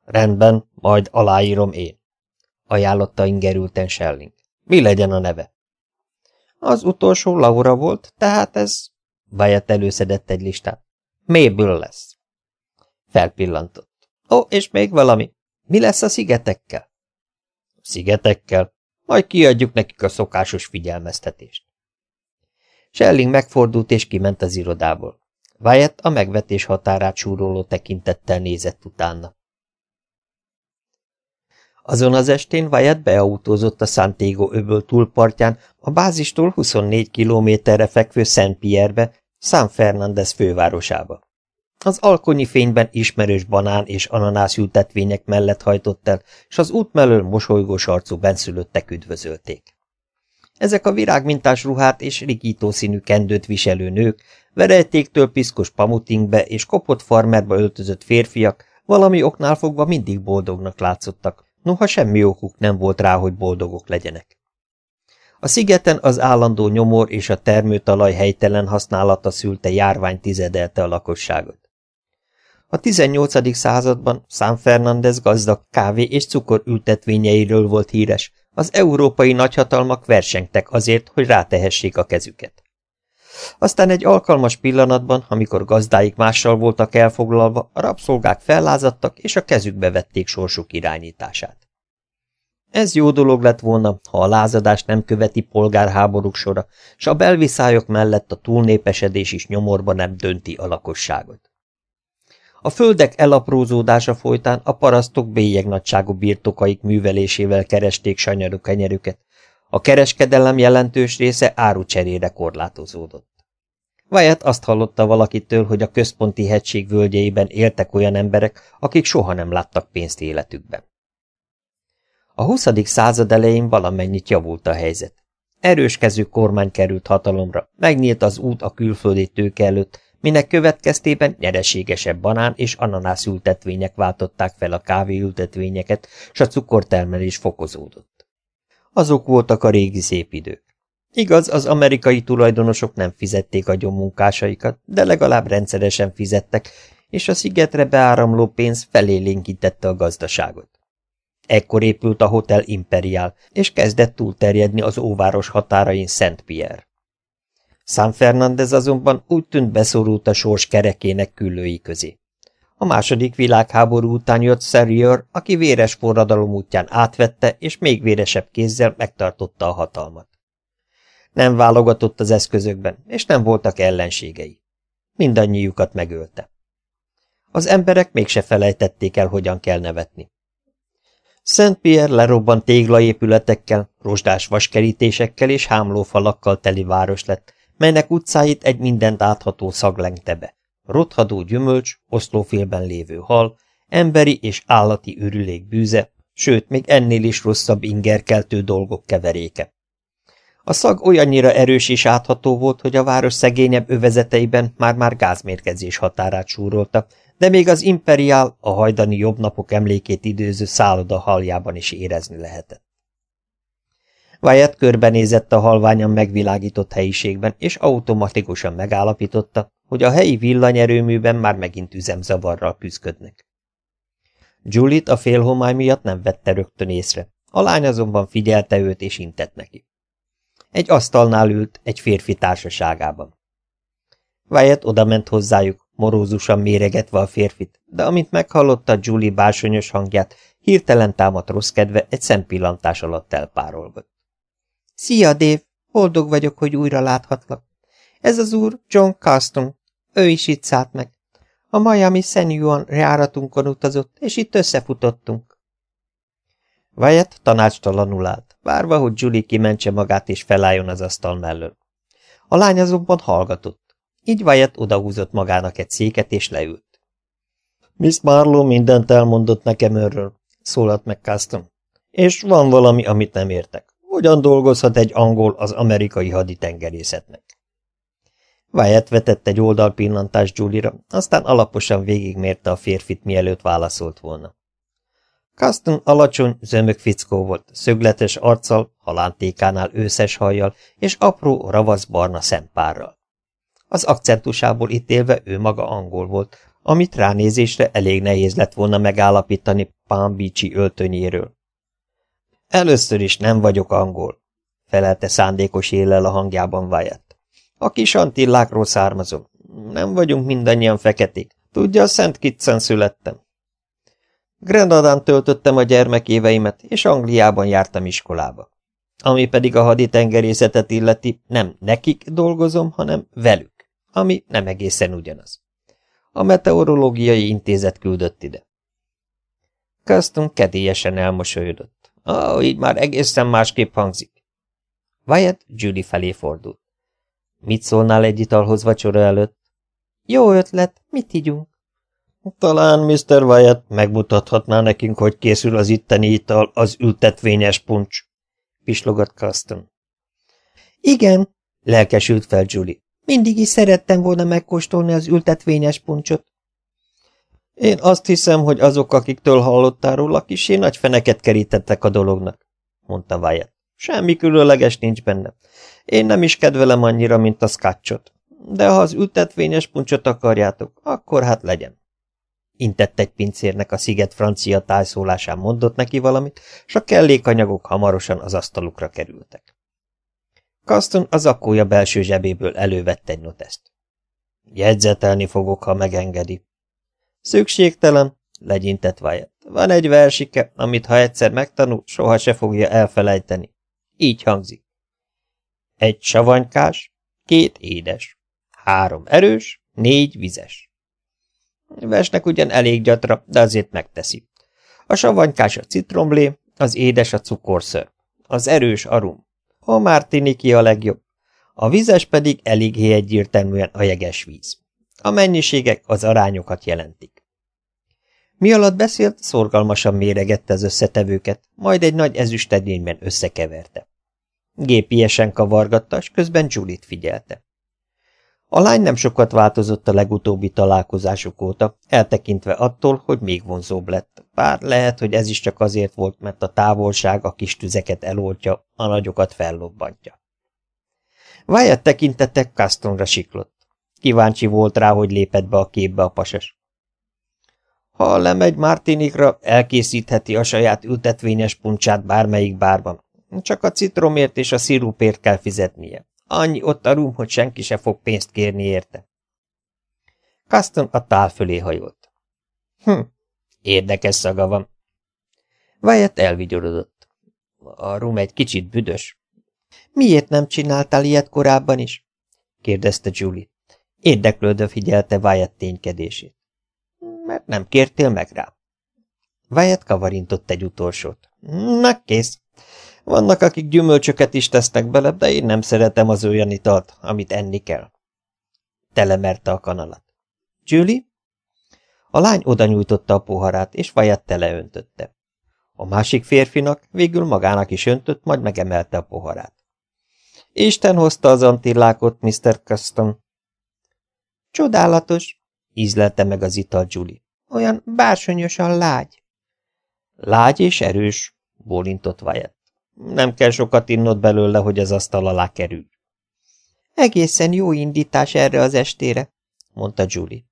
Rendben, majd aláírom én, ajánlotta ingerülten Schelling. Mi legyen a neve? Az utolsó Laura volt, tehát ez... Wyatt előszedett egy listát. Méből lesz. Felpillantott. Ó, és még valami. Mi lesz a szigetekkel? Szigetekkel? Majd kiadjuk nekik a szokásos figyelmeztetést. Schelling megfordult és kiment az irodából. Wyatt a megvetés határát súroló tekintettel nézett utána. Azon az estén Wyatt beautózott a Santiago öböl túlpartján a bázistól 24 kilométerre fekvő Szent Pierre-be, San Fernández fővárosába. Az alkonyi fényben ismerős banán és ananász ültetvények mellett hajtott el, és az út mellől mosolygós arcú benszülöttek üdvözölték. Ezek a virágmintás ruhát és rigító színű kendőt viselő nők, verejtéktől piszkos pamutingbe és kopott farmerba öltözött férfiak valami oknál fogva mindig boldognak látszottak, noha semmi okuk nem volt rá, hogy boldogok legyenek. A szigeten az állandó nyomor és a termőtalaj helytelen használata szülte járvány tizedelte a lakosságot. A 18. században San Fernández gazdag kávé és cukor ültetvényeiről volt híres, az európai nagyhatalmak versengtek azért, hogy rátehessék a kezüket. Aztán egy alkalmas pillanatban, amikor gazdáik mással voltak elfoglalva, a rabszolgák fellázadtak, és a kezükbe vették sorsuk irányítását. Ez jó dolog lett volna, ha a lázadást nem követi polgárháborúk sora, s a belviszályok mellett a túlnépesedés is nyomorba nem dönti a lakosságot. A földek elaprózódása folytán a parasztok bélyegnagyságú birtokaik művelésével keresték sanyarú kenyerüket, a kereskedelem jelentős része árucserére korlátozódott. Wyatt azt hallotta valakitől, hogy a központi hegység völgyeiben éltek olyan emberek, akik soha nem láttak pénzt életükben. A 20. század elején valamennyit javult a helyzet. Erős kezű kormány került hatalomra, megnyílt az út a külföldi tőke előtt, minek következtében nyereségesebb banán és ananász ültetvények váltották fel a kávéültetvényeket, s a cukortermelés fokozódott. Azok voltak a régi szép idők. Igaz, az amerikai tulajdonosok nem fizették a munkásaikat, de legalább rendszeresen fizettek, és a szigetre beáramló pénz felélénkítette a gazdaságot. Ekkor épült a Hotel Imperial, és kezdett túlterjedni az óváros határain Szent Pierre. San Fernandez azonban úgy tűnt beszorult a sors kerekének küllői közé. A második világháború után jött Serrier, aki véres forradalom útján átvette, és még véresebb kézzel megtartotta a hatalmat. Nem válogatott az eszközökben, és nem voltak ellenségei. Mindannyiukat megölte. Az emberek mégse felejtették el, hogyan kell nevetni. Szent Pierre lerobbant téglaépületekkel, rozsdás vaskerítésekkel és hámlófalakkal teli város lett, melynek utcáit egy mindent átható szag lengte be. Rothadó gyümölcs, oszlófélben lévő hal, emberi és állati ürülék bűze, sőt, még ennél is rosszabb ingerkeltő dolgok keveréke. A szag olyannyira erős és átható volt, hogy a város szegényebb övezeteiben már-már gázmérgezés határát súrolta, de még az imperiál, a hajdani jobb napok emlékét időző szálloda haljában is érezni lehetett. Wyatt körbenézett a halványan megvilágított helyiségben, és automatikusan megállapította, hogy a helyi villanyerőműben már megint üzemzavarral küzdködnek. Julit a félhomály miatt nem vette rögtön észre, a lány azonban figyelte őt és intett neki. Egy asztalnál ült, egy férfi társaságában. Wyatt odament hozzájuk, morózusan méregetve a férfit, de amint meghallotta Julie bársonyos hangját, hirtelen támadt rossz kedve egy szempillantás alatt elpárolgott. Szia, Dave! Boldog vagyok, hogy újra láthatlak. Ez az úr John Carston. Ő is itt szállt meg. A Miami San Juan járatunkon utazott, és itt összefutottunk. Wyatt tanácstalanul állt, várva, hogy Julie kimentse magát és felálljon az asztal mellől. A lány azonban hallgatott. Így Wyatt odahúzott magának egy széket, és leült. Miss Marlowe mindent elmondott nekem örről, szólalt meg Caston. És van valami, amit nem értek. Hogyan dolgozhat egy angol az amerikai haditengerészetnek? Wyatt vetett egy oldalpillantást Julie-ra, aztán alaposan végigmérte a férfit, mielőtt válaszolt volna. Kaston alacsony, zömök fickó volt, szögletes arccal, halántékánál őszes hajjal és apró, ravasz barna szempárral. Az akcentusából ítélve ő maga angol volt, amit ránézésre elég nehéz lett volna megállapítani Palm Beach-i öltönyéről. Először is nem vagyok angol, felelte szándékos élel a hangjában Wyatt. A kis antillákról származom. Nem vagyunk mindannyian feketék. Tudja, a Szent Kitsen születtem. Grenadán töltöttem a gyermekéveimet, és Angliában jártam iskolába. Ami pedig a haditengerészetet illeti, nem nekik dolgozom, hanem velük, ami nem egészen ugyanaz. A meteorológiai intézet küldött ide. Custom kedélyesen elmosolyodott. Ó, oh, így már egészen másképp hangzik. Wyatt Judy felé fordult. Mit szólnál egy italhoz vacsora előtt? Jó ötlet, mit ígyunk? Talán Mr. Wyatt megmutathatná nekünk, hogy készül az itteni ital, az ültetvényes puncs, pislogott Custom. Igen, lelkesült fel Julie. Mindig is szerettem volna megkóstolni az ültetvényes puncsot. Én azt hiszem, hogy azok, akiktől hallottál róla, kisé nagy feneket kerítettek a dolognak, mondta Wyatt. Semmi különleges nincs benne. Én nem is kedvelem annyira, mint a scotchot. De ha az ültetvényes puncsot akarjátok, akkor hát legyen. intett egy pincérnek a sziget francia tájszólásán mondott neki valamit, s a kellékanyagok hamarosan az asztalukra kerültek. Kaston az akkója belső zsebéből elővett egy noteszt. Jegyzetelni fogok, ha megengedi. Szükségtelen, legyintett Wyatt. Van egy versike, amit ha egyszer megtanul, soha se fogja elfelejteni. Így hangzik. Egy savanykás, két édes, három erős, négy vizes. Versnek ugyan elég gyatra, de azért megteszi. A savanykás a citromlé, az édes a cukorször, az erős a rum. A mártiniki a legjobb, a vizes pedig eléggé egyértelműen a jeges víz. A mennyiségek az arányokat jelentik. Mi alatt beszélt, szorgalmasan méregette az összetevőket, majd egy nagy ezüstedényben összekeverte. Gépiesen kavargatta, és közben Julit figyelte. A lány nem sokat változott a legutóbbi találkozásuk óta, eltekintve attól, hogy még vonzóbb lett, bár lehet, hogy ez is csak azért volt, mert a távolság a kis tüzeket eloltja, a nagyokat fellobbantja. Wyatt tekintette Castonra siklott. Kíváncsi volt rá, hogy lépett be a képbe a pasas. Ha lemegy Martinikra, elkészítheti a saját ültetvényes puncsát bármelyik bárban. Csak a citromért és a szirupért kell fizetnie. Annyi ott a rum, hogy senki se fog pénzt kérni érte. Caston a tál fölé hajolt. Hm, érdekes szaga van. Wyatt elvigyorodott. A rum egy kicsit büdös. Miért nem csináltál ilyet korábban is? kérdezte Julie. Érdeklődve figyelte Wyatt ténykedését. Mert nem kértél meg rá. Wyatt kavarintott egy utolsót. Na, kész. Vannak, akik gyümölcsöket is tesznek bele, de én nem szeretem az olyan italt, amit enni kell. Telemerte a kanalat. Julie? A lány oda nyújtotta a poharát, és vajat teleöntötte. A másik férfinak végül magának is öntött, majd megemelte a poharát. Isten hozta az antillákot, Mr. Custom. Csodálatos, ízlelte meg az ital Julie. Olyan bársonyosan lágy. Lágy és erős, bólintott Wyatt. Nem kell sokat innod belőle, hogy az asztal alá kerül. Egészen jó indítás erre az estére, mondta Julie.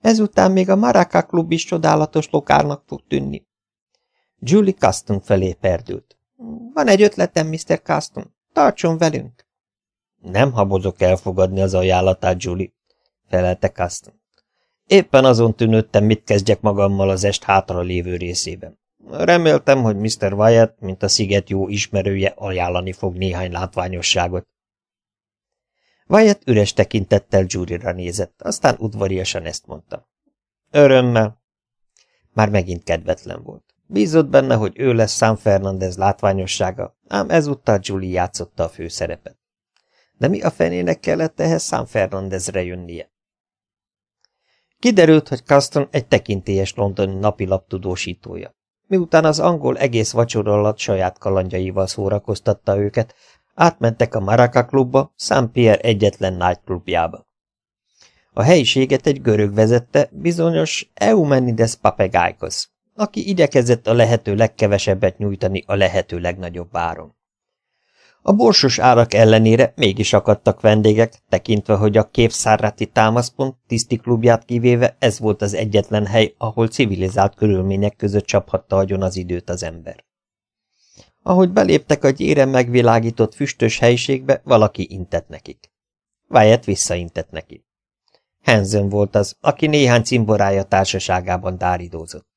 Ezután még a Maraka klub is csodálatos lokárnak fog tűnni. Julie Custom felé perdült. Van egy ötletem, Mr. Custom. Tartson velünk. Nem habozok elfogadni az ajánlatát, Julie, felelte Custom. Éppen azon tűnődtem, mit kezdjek magammal az est hátra lévő részében. Reméltem, hogy Mr. Wyatt, mint a sziget jó ismerője, ajánlani fog néhány látványosságot. Wyatt üres tekintettel Judy-ra nézett, aztán udvariasan ezt mondta. Örömmel. Már megint kedvetlen volt. Bízott benne, hogy ő lesz San Fernandez látványossága, ám ezúttal Julie játszotta a főszerepet. De mi a fenének kellett ehhez San Fernandezre jönnie? Kiderült, hogy Caston egy tekintélyes londoni napilap tudósítója. Miután az angol egész vacsora alatt saját kalandjaival szórakoztatta őket, átmentek a Maraka klubba, St. Pierre egyetlen nightclubjába. A helyiséget egy görög vezette, bizonyos Eumenides Papegájkos, aki igyekezett a lehető legkevesebbet nyújtani a lehető legnagyobb áron. A borsos árak ellenére mégis akadtak vendégek, tekintve, hogy a képszárráti támaszpont tiszti klubját kivéve ez volt az egyetlen hely, ahol civilizált körülmények között csaphatta agyon az időt az ember. Ahogy beléptek a gyéren megvilágított füstös helyiségbe, valaki intett nekik. Wyatt visszaintett neki. Hansen volt az, aki néhány cimborája társaságában dáridózott.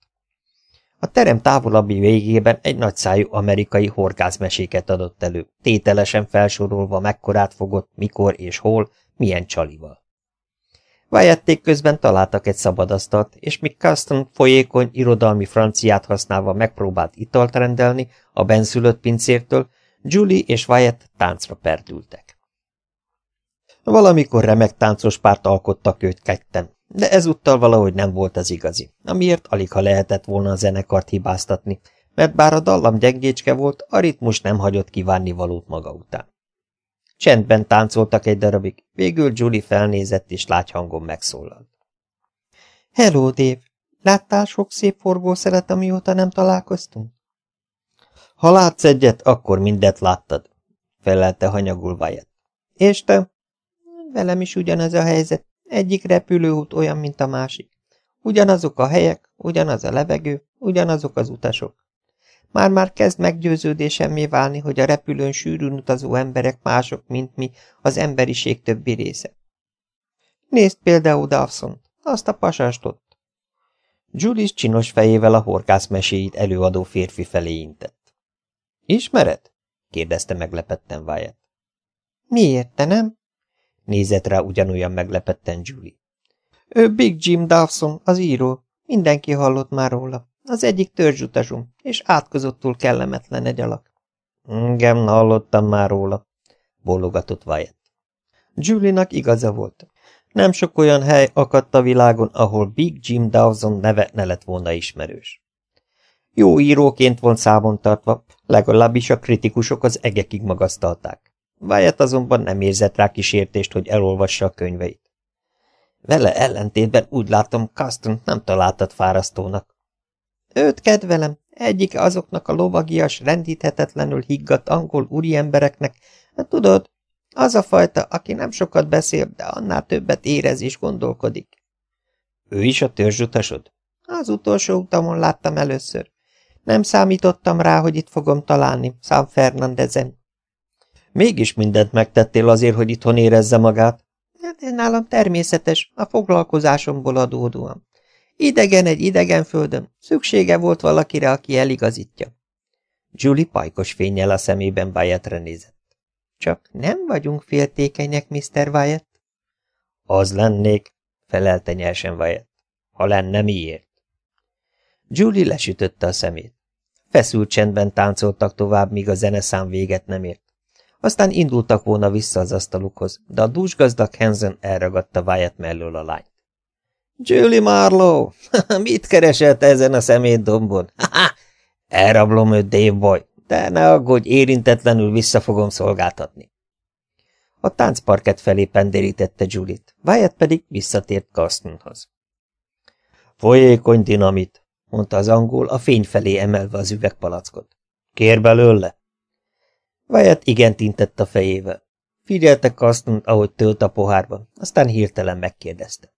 A terem távolabbi végében egy nagyszájú amerikai horgászmeséket adott elő, tételesen felsorolva mekkorát fogott, mikor és hol, milyen csalival. Vájették közben találtak egy szabadasztalt, és míg Caston folyékony, irodalmi franciát használva megpróbált italt rendelni a benszülött pincértől, Julie és Wyatt táncra perdültek. Valamikor remek táncos párt alkottak őt ketten, de ezúttal valahogy nem volt az igazi, amiért alig ha lehetett volna a zenekart hibáztatni, mert bár a dallam gyengécske volt, a ritmus nem hagyott kívánni valót maga után. Csendben táncoltak egy darabig, végül Julie felnézett és lágy hangon megszólalt. Hello, Dave! Láttál sok szép forgószelet, amióta nem találkoztunk? Ha látsz egyet, akkor mindet láttad, felelte hanyagul Wyatt. És te? Velem is ugyanez a helyzet. Egyik repülőút olyan, mint a másik. Ugyanazok a helyek, ugyanaz a levegő, ugyanazok az utasok. Már-már kezd meggyőződésemmé válni, hogy a repülőn sűrűn utazó emberek mások, mint mi, az emberiség többi része. Nézd például Dawson, azt a pasast ott. Julius csinos fejével a horgász meséit előadó férfi felé intett. Ismered? kérdezte meglepetten Wyatt. Miért, te nem? Nézett rá ugyanolyan meglepetten Julie. Ő Big Jim Dawson, az író. Mindenki hallott már róla. Az egyik törzsutasunk, és átkozottul kellemetlen egy alak. Igen, hallottam már róla, bólogatott Wyatt. Julie-nak igaza volt. Nem sok olyan hely akadt a világon, ahol Big Jim Dawson neve ne lett volna ismerős. Jó íróként volt számon tartva, legalábbis a kritikusok az egekig magasztalták. Wyatt azonban nem érzett rá kísértést, hogy elolvassa a könyveit. Vele ellentétben úgy látom, Caston nem találtad fárasztónak. Őt kedvelem, egyik azoknak a lovagias, rendíthetetlenül higgadt angol úriembereknek, hát tudod, az a fajta, aki nem sokat beszél, de annál többet érez és gondolkodik. Ő is a törzsutasod? Az utolsó utamon láttam először. Nem számítottam rá, hogy itt fogom találni, San Fernandezen. Mégis mindent megtettél azért, hogy itthon érezze magát. Hát ez nálam természetes, a foglalkozásomból adódóan. Idegen egy idegen földön, szüksége volt valakire, aki eligazítja. Julie pajkos fényjel a szemében Wyattre nézett. Csak nem vagyunk féltékenyek, Mr. Wyatt? Az lennék, felelte nyersen Wyatt. Ha lenne, miért? Julie lesütötte a szemét. Feszült csendben táncoltak tovább, míg a zeneszám véget nem ért. Aztán indultak volna vissza az asztalukhoz, de a dúsgazdag Hansen elragadta Wyatt mellől a lányt. Julie Marlowe, mit keresett ezen a szemétdombon? Elrablom őt, Dave Boy, de ne aggódj, érintetlenül vissza fogom szolgáltatni. A táncparket felé pendérítette Julie-t, Wyatt pedig visszatért Carstonhoz. Folyékony dinamit, mondta az angol, a fény felé emelve az üvegpalackot. Kér belőle? Wyatt igen tintett a fejével. Figyelte Carston, ahogy tölt a pohárban, aztán hirtelen megkérdezte.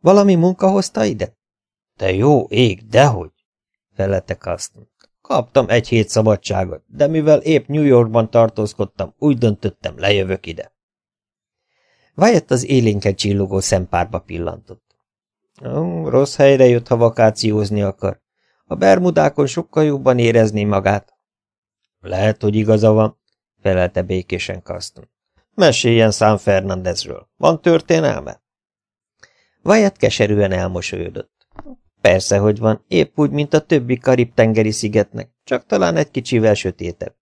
Valami munka hozta ide? Te jó ég, dehogy, felette Carston. Kaptam egy hét szabadságot, de mivel épp New Yorkban tartózkodtam, úgy döntöttem, lejövök ide. Wyatt az élénken csillogó szempárba pillantott. Rossz helyre jött, ha vakációzni akar. A Bermudákon sokkal jobban érezni magát. Lehet, hogy igaza van, felelte békésen Kaston. Meséljen San Fernandezről. Van történelme? Wyatt keserűen elmosolyodott. Persze, hogy van, épp úgy, mint a többi karib-tengeri szigetnek, csak talán egy kicsivel sötétebb.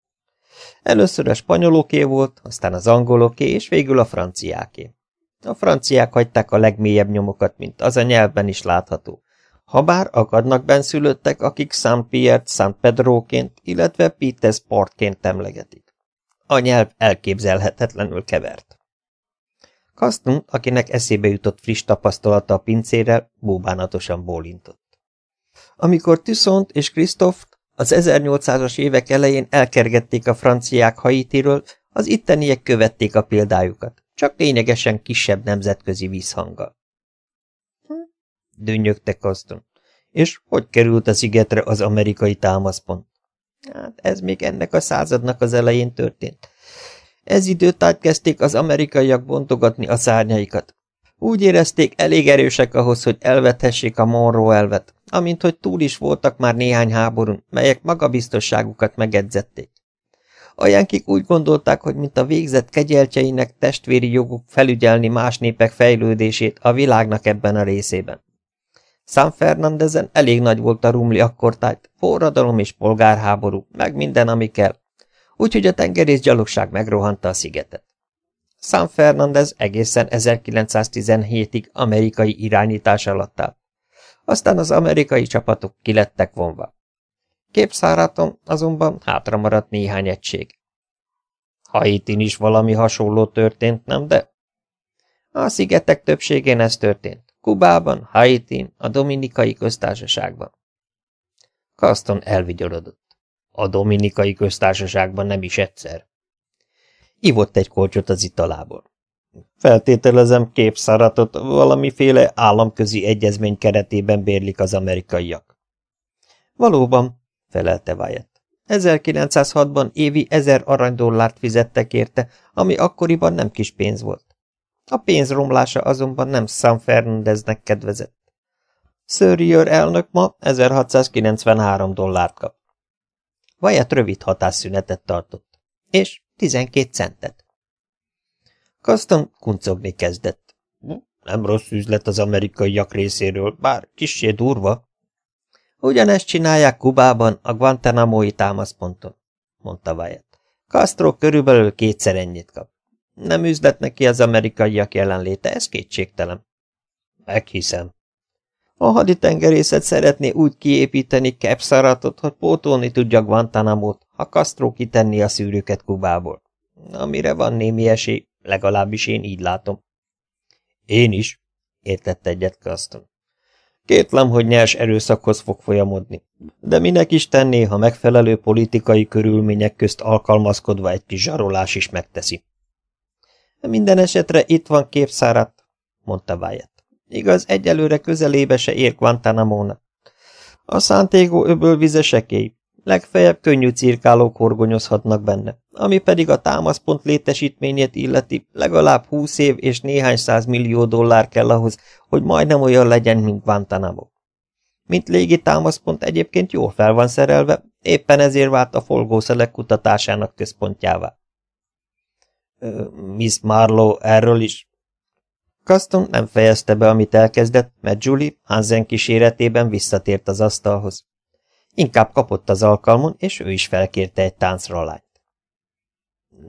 Először a spanyoloké volt, aztán az angoloké, és végül a franciáké. A franciák hagyták a legmélyebb nyomokat, mint az a nyelvben is látható. Habár akadnak benszülöttek, akik San Pierre-t San Pedroként, illetve Peters Portként emlegetik. A nyelv elképzelhetetlenül kevert. Kaston, akinek eszébe jutott friss tapasztalata a pincérrel, bóbánatosan bólintott. Amikor Tüsszont és Krisztoft az 1800-as évek elején elkergették a franciák Haitiről, az itteniek követték a példájukat, csak lényegesen kisebb nemzetközi vízhanggal. Dünnyögte Kaston. És hogy került a szigetre az amerikai támaszpont? Hát ez még ennek a századnak az elején történt. Ez időt kezdték az amerikaiak bontogatni a szárnyaikat. Úgy érezték, elég erősek ahhoz, hogy elvethessék a Monroe elvet, amint hogy túl is voltak már néhány háborún, melyek magabiztosságukat megedzették. A jánkik úgy gondolták, hogy mint a végzett kegyeltjeinek testvéri joguk felügyelni más népek fejlődését a világnak ebben a részében. San Fernandezen elég nagy volt a rumli akkortájt, forradalom és polgárháború, meg minden, ami kell, úgyhogy a tengerész gyalogság megrohanta a szigetet. San Fernandez egészen 1917-ig amerikai irányítás alatt áll. Aztán az amerikai csapatok kilettek vonva. Képszáraton azonban hátra maradt néhány egység. Haitin is valami hasonló történt, nem de? A szigetek többségén ez történt. Kubában, Haitin, a Dominikai köztársaságban. Kaston elvigyorodott. A Dominikai köztársaságban nem is egyszer. Ivott egy kolcsot az italából. Feltételezem képszáratot valamiféle államközi egyezmény keretében bérlik az amerikaiak. Valóban, felelte Wyatt. 1906-ban évi ezer aranydollárt fizettek érte, ami akkoriban nem kis pénz volt. A pénz romlása azonban nem San Fernandeznek kedvezett. Sir elnök ma 1693 dollárt kap. Vajat rövid hatásszünetet tartott, és 12 centet. Kaston kuncogni kezdett. Nem rossz üzlet az amerikaiak részéről, bár kissé durva. Ugyanezt csinálják Kubában, a Guantanamo-i támaszponton, mondta Wyatt. Castro körülbelül kétszer ennyit kap. Nem üzlet neki az amerikaiak jelenléte, ez kétségtelen. Meghiszem. A haditengerészet szeretné úgy kiépíteni Kepszaratot, hogy pótolni tudja Guantanamo-t, ha Castro kitenni a szűrőket Kubából. Amire van némi esély, legalábbis én így látom. Én is, értette egyet Caston. Kétlem, hogy nyers erőszakhoz fog folyamodni, de minek is tenné, ha megfelelő politikai körülmények közt alkalmazkodva egy kis zsarolás is megteszi. Minden esetre itt van képszárat, mondta Wyatt. Igaz, egyelőre közelébe se ér Guantanamo-nak. A Santiago öböl vize sekély, legfeljebb könnyű cirkálók horgonyozhatnak benne, ami pedig a támaszpont létesítményét illeti, legalább húsz év és néhány millió dollár kell ahhoz, hogy majdnem olyan legyen, mint Guantanamo. Mint légi támaszpont egyébként jól fel van szerelve, éppen ezért vált a folgószelek kutatásának központjává. Miss Marlowe erről is? Kaston nem fejezte be, amit elkezdett, mert Julie Hansen kíséretében visszatért az asztalhoz. Inkább kapott az alkalmon, és ő is felkérte egy táncra lányt.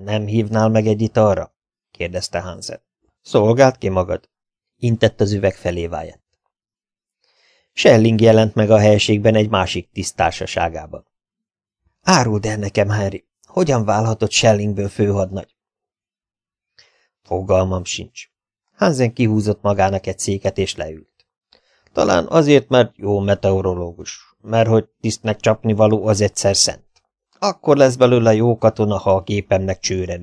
Nem hívnál meg egy italra? kérdezte Hansen. Szolgált ki magad? Intett az üveg felé váját. Schelling jelent meg a helységben egy másik tisztársaságában. Áruld el nekem, Henry, hogyan válhatott Schellingből főhadnagy? Fogalmam sincs. Hansen kihúzott magának egy széket és leült. Talán azért, mert jó meteorológus, mert hogy tisztnek csapni való az egyszer szent. Akkor lesz belőle jó katona, ha a gépemnek csőre.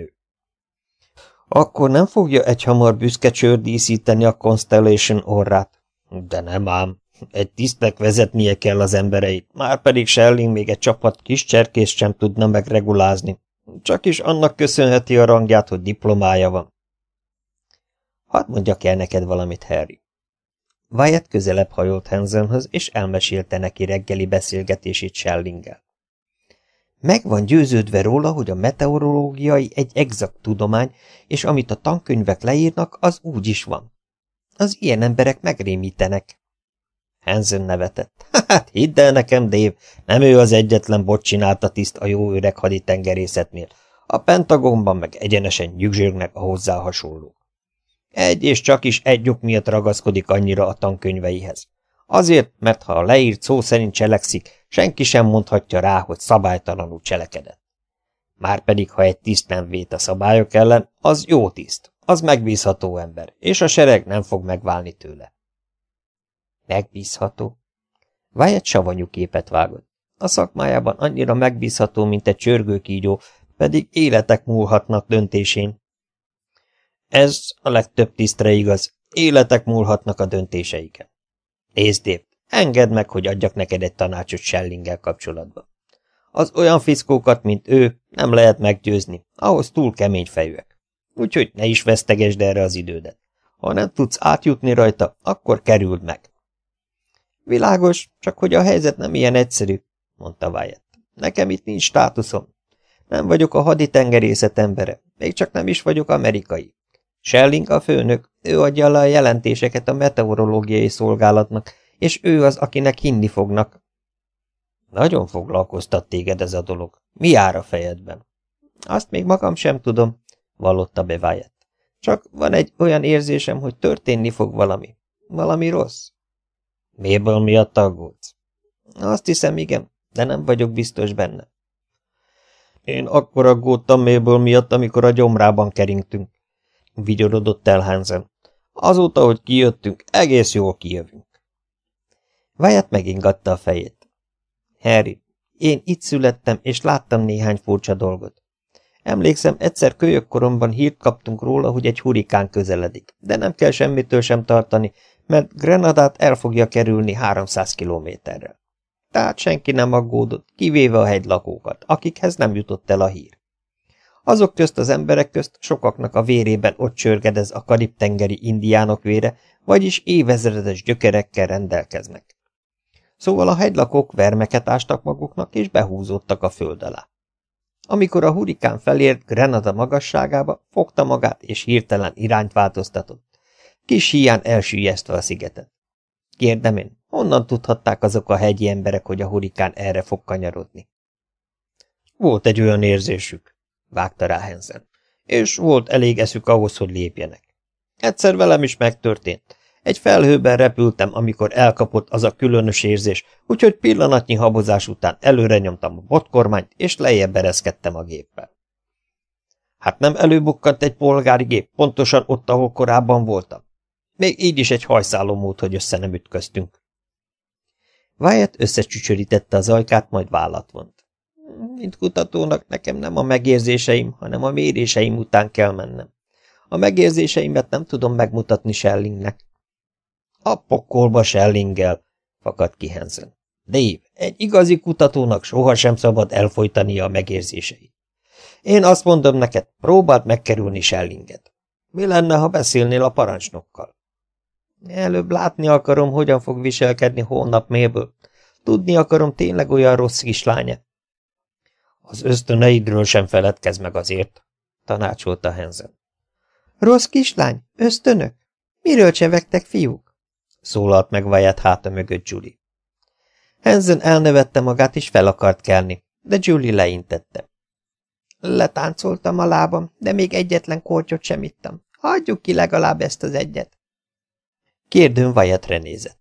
Akkor nem fogja egy hamar büszke csőr díszíteni a Constellation orrát. De nem ám. Egy tisztnek vezetnie kell az embereit, már pedig Shelling még egy csapat kis cserkést sem tudna megregulázni. Csak is annak köszönheti a rangját, hogy diplomája van. Hadd mondjak el neked valamit, Harry. Wyatt közelebb hajolt Hansenhöz, és elmesélte neki reggeli beszélgetését Schellinggel. Meg van győződve róla, hogy a meteorológiai egy exakt tudomány, és amit a tankönyvek leírnak, az úgy is van. Az ilyen emberek megrémítenek. Hansen nevetett. Hát hidd el nekem, Dave, nem ő az egyetlen bot csinálta tiszt a jó öreg haditengerészetnél. A Pentagonban meg egyenesen nyüzsörnek a hozzá hasonlók. Egy és csak is egy nyug miatt ragaszkodik annyira a tankönyveihez. Azért, mert ha a leírt szó szerint cselekszik, senki sem mondhatja rá, hogy szabálytalanul cselekedett. Márpedig, ha egy tiszt nem vét a szabályok ellen, az jó tiszt, az megbízható ember, és a sereg nem fog megválni tőle. Megbízható? Wyatt savanyú képet vágott. A szakmájában annyira megbízható, mint egy csörgőkígyó, pedig életek múlhatnak döntésén, ez a legtöbb tisztre igaz. Életek múlhatnak a döntéseiken. Nézd, Dave, engedd meg, hogy adjak neked egy tanácsot Schellinggel kapcsolatban. Az olyan fiszkókat, mint ő, nem lehet meggyőzni, ahhoz túl kemény fejűek. Úgyhogy ne is vesztegesd erre az idődet. Ha nem tudsz átjutni rajta, akkor kerüld meg. Világos, csak hogy a helyzet nem ilyen egyszerű, mondta Wyatt. Nekem itt nincs státuszom. Nem vagyok a haditengerészet embere, még csak nem is vagyok amerikai. Schelling a főnök, ő adja le a jelentéseket a meteorológiai szolgálatnak, és ő az, akinek hinni fognak. Nagyon foglalkoztat téged ez a dolog. Mi jár a fejedben? Azt még magam sem tudom, vallotta be Wyatt. Csak van egy olyan érzésem, hogy történni fog valami. Valami rossz. Méből miatt aggódsz? Azt hiszem, igen, de nem vagyok biztos benne. Én akkor aggódtam Méből miatt, amikor a gyomrában keringtünk vigyorodott el Hansen. Azóta, hogy kijöttünk, egész jól kijövünk. Wyatt megingatta a fejét. Harry, én itt születtem, és láttam néhány furcsa dolgot. Emlékszem, egyszer kölyök koromban hírt kaptunk róla, hogy egy hurikán közeledik, de nem kell semmitől sem tartani, mert Grenadát el fogja kerülni 300 kilométerrel. Tehát senki nem aggódott, kivéve a hegylakókat, akikhez nem jutott el a hír. Azok közt az emberek közt sokaknak a vérében ott csörgedez a karib-tengeri indiánok vére, vagyis évezredes gyökerekkel rendelkeznek. Szóval a hegylakók vermeket ástak maguknak, és behúzódtak a föld alá. Amikor a hurikán felért Grenada magasságába, fogta magát, és hirtelen irányt változtatott. Kis hián elsüllyesztve a szigetet. Kérdem én, honnan tudhatták azok a hegyi emberek, hogy a hurikán erre fog kanyarodni? Volt egy olyan érzésük, vágta rá Hensen, és volt elég eszük ahhoz, hogy lépjenek. Egyszer velem is megtörtént. Egy felhőben repültem, amikor elkapott az a különös érzés, úgyhogy pillanatnyi habozás után előre nyomtam a botkormányt, és lejjebb ereszkedtem a géppel. Hát nem előbukkant egy polgári gép, pontosan ott, ahol korábban voltam. Még így is egy hajszáló mód, hogy össze nem ütköztünk. Wyatt összecsücsörítette az ajkát, majd vállat vont. Mint kutatónak nekem nem a megérzéseim, hanem a méréseim után kell mennem. A megérzéseimet nem tudom megmutatni Schellingnek. A pokolba Schellinggel, fakadt ki Hansen. Dave, egy igazi kutatónak sohasem szabad elfolytania a megérzéseit. Én azt mondom neked, próbáld megkerülni Schellinget. Mi lenne, ha beszélnél a parancsnokkal? Előbb látni akarom, hogyan fog viselkedni holnap méből. Tudni akarom, tényleg olyan rossz kislánya. Az ösztöneidről sem feledkezz meg azért, tanácsolta Henzen. Rossz kislány? Ösztönök? Miről csevegtek, fiúk? szólalt meg Wyatt háta mögött Julie. Henzen elnevette magát, és fel akart kelni, de Julie leintette. Letáncoltam a lábam, de még egyetlen kortyot sem ittam. Hagyjuk ki legalább ezt az egyet. Kérdőn Wyatt nézett.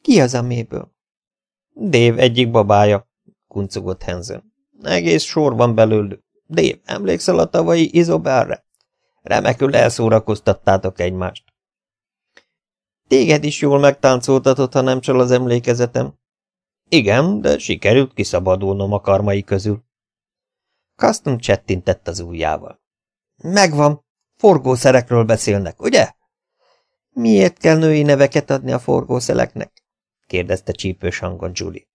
Ki az a méből? Dave egyik babája, kuncogott Henzen. Egész sor van belőlük. Dave, emlékszel a tavalyi Izobelre? Remekül elszórakoztattátok egymást. Téged is jól megtáncoltatott, ha nem csal az emlékezetem. Igen, de sikerült kiszabadulnom a karmai közül. Custom csettintett az ujjával. Megvan, forgószerekről beszélnek, ugye? Miért kell női neveket adni a forgószeleknek? kérdezte csípős hangon Julie.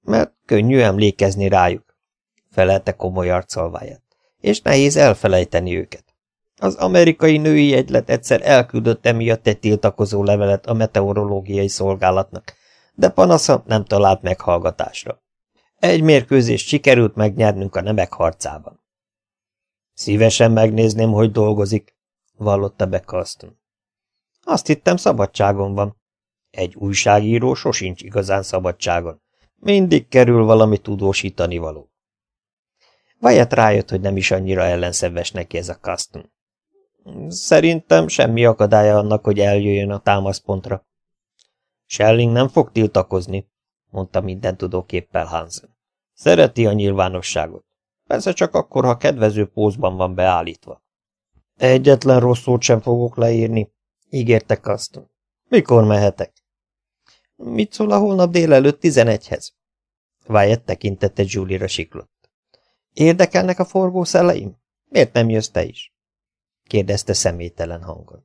Mert könnyű emlékezni rájuk, felelte komoly arccal és nehéz elfelejteni őket. Az amerikai női egylet egyszer elküldött emiatt egy tiltakozó levelet a meteorológiai szolgálatnak, de panasza nem talált meghallgatásra. Egy mérkőzést sikerült megnyernünk a nemek harcában. Szívesen megnézném, hogy dolgozik, vallotta be Carlston. Azt hittem, szabadságon van. Egy újságíró sosincs igazán szabadságon. Mindig kerül valami tudósítani való. Vajat rájött, hogy nem is annyira ellenszeves neki ez a Carlston. Szerintem semmi akadálya annak, hogy eljöjjön a támaszpontra. Schelling nem fog tiltakozni, mondta minden tudóképpel Hansen. Szereti a nyilvánosságot. Persze csak akkor, ha kedvező pózban van beállítva. Egyetlen rossz szót sem fogok leírni, ígérte Kaston. Mikor mehetek? Mit szól a holnap délelőtt tizenegyhez? Wyatt tekintette Julie-ra siklott. Érdekelnek a forgószeleim? Miért nem jössz te is? kérdezte személytelen hangon.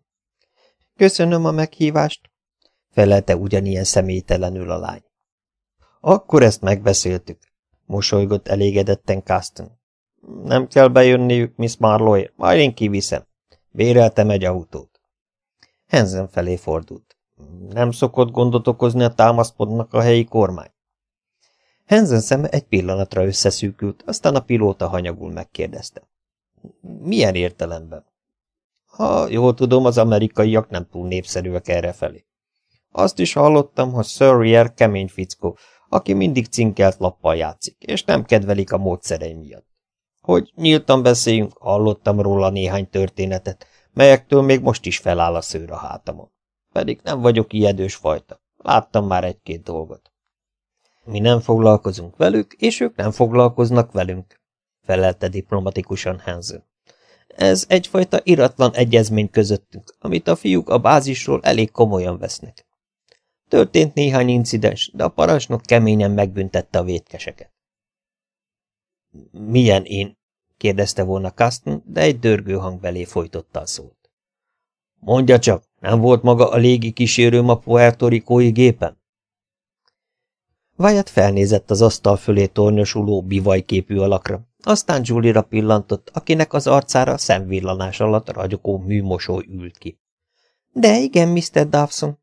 Köszönöm a meghívást, felelte ugyanilyen személytelenül a lány. Akkor ezt megbeszéltük, mosolygott elégedetten Caston. Nem kell bejönniük, Miss Marlowe, majd én kiviszem. Béreltem egy autót. Henzen felé fordult. Nem szokott gondot okozni a támaszpodnak a helyi kormány? Henzen szeme egy pillanatra összeszűkült, aztán a pilóta hanyagul megkérdezte. Milyen értelemben? Ha jól tudom, az amerikaiak nem túl népszerűek errefelé. Azt is hallottam, hogy Sir kemény fickó, aki mindig cinkelt lappal játszik, és nem kedvelik a módszerei miatt. Hogy nyíltan beszéljünk, hallottam róla néhány történetet, melyektől még most is feláll a szőr a hátamon. Pedig nem vagyok ijedős fajta. Láttam már egy-két dolgot. Mi nem foglalkozunk velük, és ők nem foglalkoznak velünk, felelte diplomatikusan Hansen. Ez egyfajta iratlan egyezmény közöttünk, amit a fiúk a bázisról elég komolyan vesznek. Történt néhány incidens, de a parancsnok keményen megbüntette a vétkeseket. Milyen én? kérdezte volna Kasten, de egy dörgő hang belé folytotta a szót. Mondja csak, nem volt maga a légi kísérőm a Puerto Ricói gépen? Wyatt felnézett az asztal fölé tornyosuló, bivajképű alakra, aztán Julie-ra pillantott, akinek az arcára szemvillanás alatt ragyogó műmosoly ült ki. De igen, Mr. Dawson.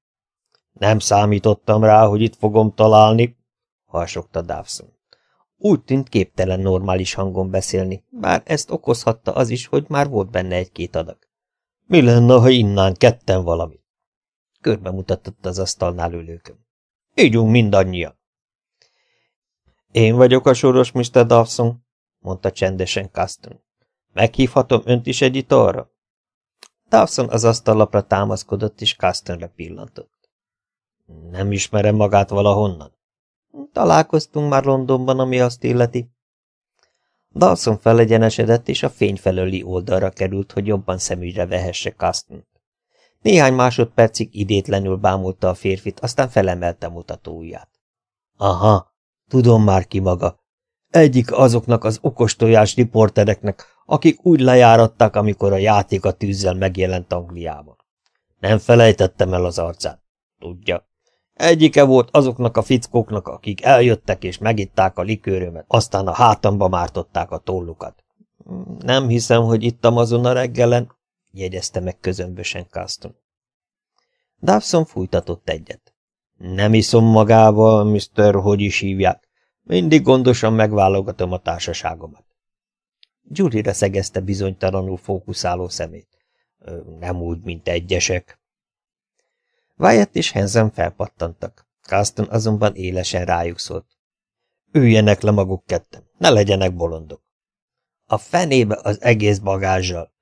Nem számítottam rá, hogy itt fogom találni, harsogta Dawson. Úgy tűnt képtelen normális hangon beszélni, bár ezt okozhatta az is, hogy már volt benne egy-két adag. Mi lenne, ha innánk ketten valamit? Körbe mutatott az asztalnál ülőkön. Ígyunk mindannyian. Én vagyok a soros, Mr. Dawson, mondta csendesen Caston. Meghívhatom önt is egy italra? Dawson az asztallapra támaszkodott, és Castonre pillantott. Nem ismerem magát valahonnan? Találkoztunk már Londonban, ami azt illeti. Dawson felegyenesedett, és a fény felőli oldalra került, hogy jobban szemügyre vehesse caston Néhány másodpercig idétlenül bámulta a férfit, aztán felemelte mutatóujját. Aha, tudom már ki maga. Egyik azoknak az okostojás riportereknek, akik úgy lejáratták, amikor a játék a tűzzel megjelent Angliában. Nem felejtettem el az arcát. Tudja, Egyike volt azoknak a fickóknak, akik eljöttek és megitták a likőrömet, aztán a hátamba mártották a tollukat. Nem hiszem, hogy ittam azon a reggelen, jegyezte meg közömbösen Caston. Dawson fújtatott egyet. Nem iszom magával, Mr. hogy is hívják. Mindig gondosan megválogatom a társaságomat. Julie-re szegezte bizonytalanul fókuszáló szemét. Nem úgy, mint egyesek. Wyatt és Hansen felpattantak. Carsten azonban élesen rájuk szólt. Üljenek le maguk ketten, ne legyenek bolondok. A fenébe az egész bagázsal,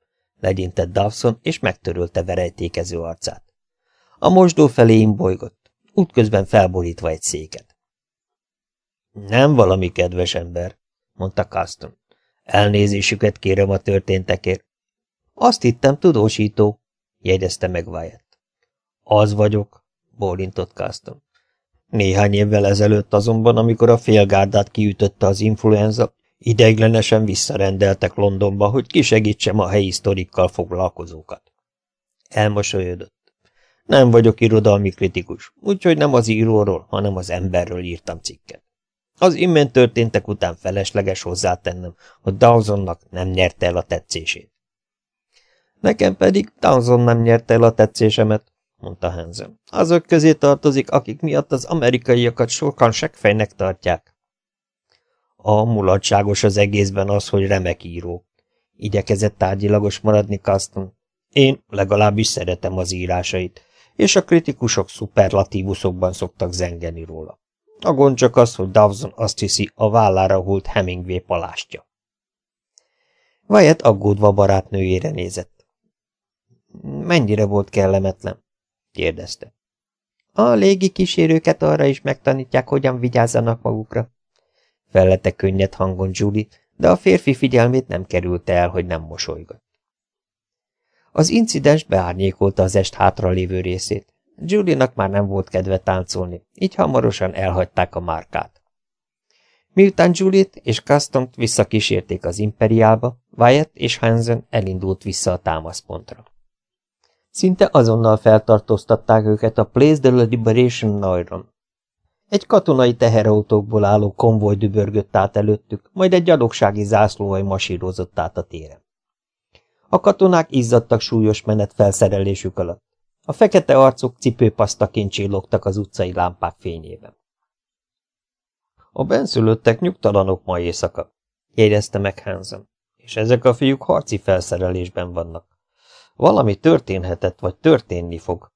legyintett Dawson, és megtörölte verejtékező arcát. A mosdó felé imbolygott, útközben felborítva egy széket. Nem valami kedves ember, mondta Carsten. Elnézésüket kérem a történtekért. Azt hittem tudósító, jegyezte meg Wyatt. Az vagyok, bólintott Caston. Néhány évvel ezelőtt azonban, amikor a félgárdát kiütötte az influenza, ideiglenesen visszarendeltek Londonba, hogy kisegítsem a helyi sztorikkal foglalkozókat. Elmosolyodott. Nem vagyok irodalmi kritikus, úgyhogy nem az íróról, hanem az emberről írtam cikket. Az imént történtek után felesleges hozzátennem, hogy Dawsonnak nem nyerte el a tetszését. Nekem pedig Dawson nem nyerte el a tetszésemet, mondta Hansen. Azok közé tartozik, akik miatt az amerikaiakat sokan seggfejnek tartják. A mulatságos az egészben az, hogy remek író. Igyekezett tárgyilagos maradni Caston. Én legalábbis szeretem az írásait, és a kritikusok szuperlatívuszokban szoktak zengeni róla. A gond csak az, hogy Dawson azt hiszi, a vállára hult Hemingway palástja. Wyatt aggódva barátnőjére nézett. Mennyire volt kellemetlen? Kérdezte. A légi kísérőket arra is megtanítják, hogyan vigyázzanak magukra. Fellete könnyed hangon Julie, de a férfi figyelmét nem kerülte el, hogy nem mosolygott. Az incidens beárnyékolta az est hátralévő részét. Julie-nak már nem volt kedve táncolni, így hamarosan elhagyták a márkát. Miután Juliet és Custont visszakísérték az imperiálba, Wyatt és Hansen elindult vissza a támaszpontra. Szinte azonnal feltartóztatták őket a Place de la Liberation Neuron. Egy katonai teherautókból álló konvoj dübörgött át előttük, majd egy gyalogsági zászlóhaj masírozott át a téren. A katonák izzadtak súlyos menet felszerelésük alatt. A fekete arcok cipőpasztaként csillogtak az utcai lámpák fényében. A benszülöttek nyugtalanok ma éjszaka, jegyezte meg Hansen, és ezek a fiúk harci felszerelésben vannak. Valami történhetett, vagy történni fog.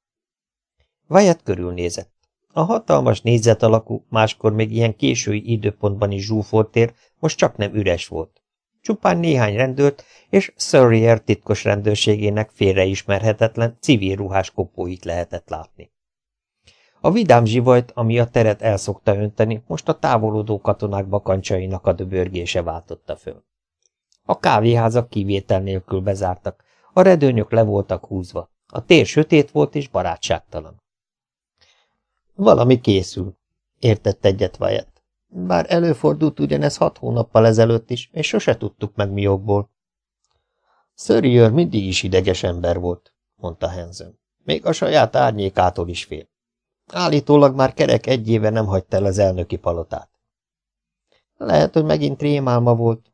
Wyatt körülnézett. A hatalmas négyzet alakú, máskor még ilyen késői időpontban is zsúfolt tér most csak nem üres volt. Csupán néhány rendőrt és Surrier titkos rendőrségének félreismerhetetlen civil ruhás kopóit lehetett látni. A vidám zsivajt, ami a teret elszokta önteni, most a távolodó katonák bakancsainak a döbörgése váltotta föl. A kávéházak kivétel nélkül bezártak, a redőnyök le voltak húzva. A tér sötét volt és barátságtalan. Valami készül, értett egyet Wyatt. Bár előfordult ugyanez hat hónappal ezelőtt is, és sose tudtuk meg mi okból. Szörjőr mindig is ideges ember volt, mondta Hansen. Még a saját árnyékától is fél. Állítólag már kerek egy éve nem hagyta el az elnöki palotát. Lehet, hogy megint rémálma volt.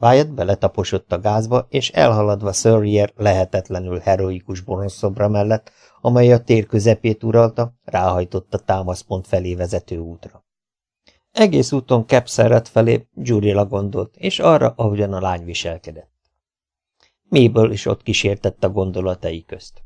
Wyatt beletaposott a gázba, és elhaladva Sörrier lehetetlenül heroikus bronzszobra mellett, amely a tér közepét uralta, ráhajtott a támaszpont felé vezető útra. Egész úton Kepszeret felé Gyurila gondolt, és arra, ahogyan a lány viselkedett. Méből is ott kísértett a gondolatai közt.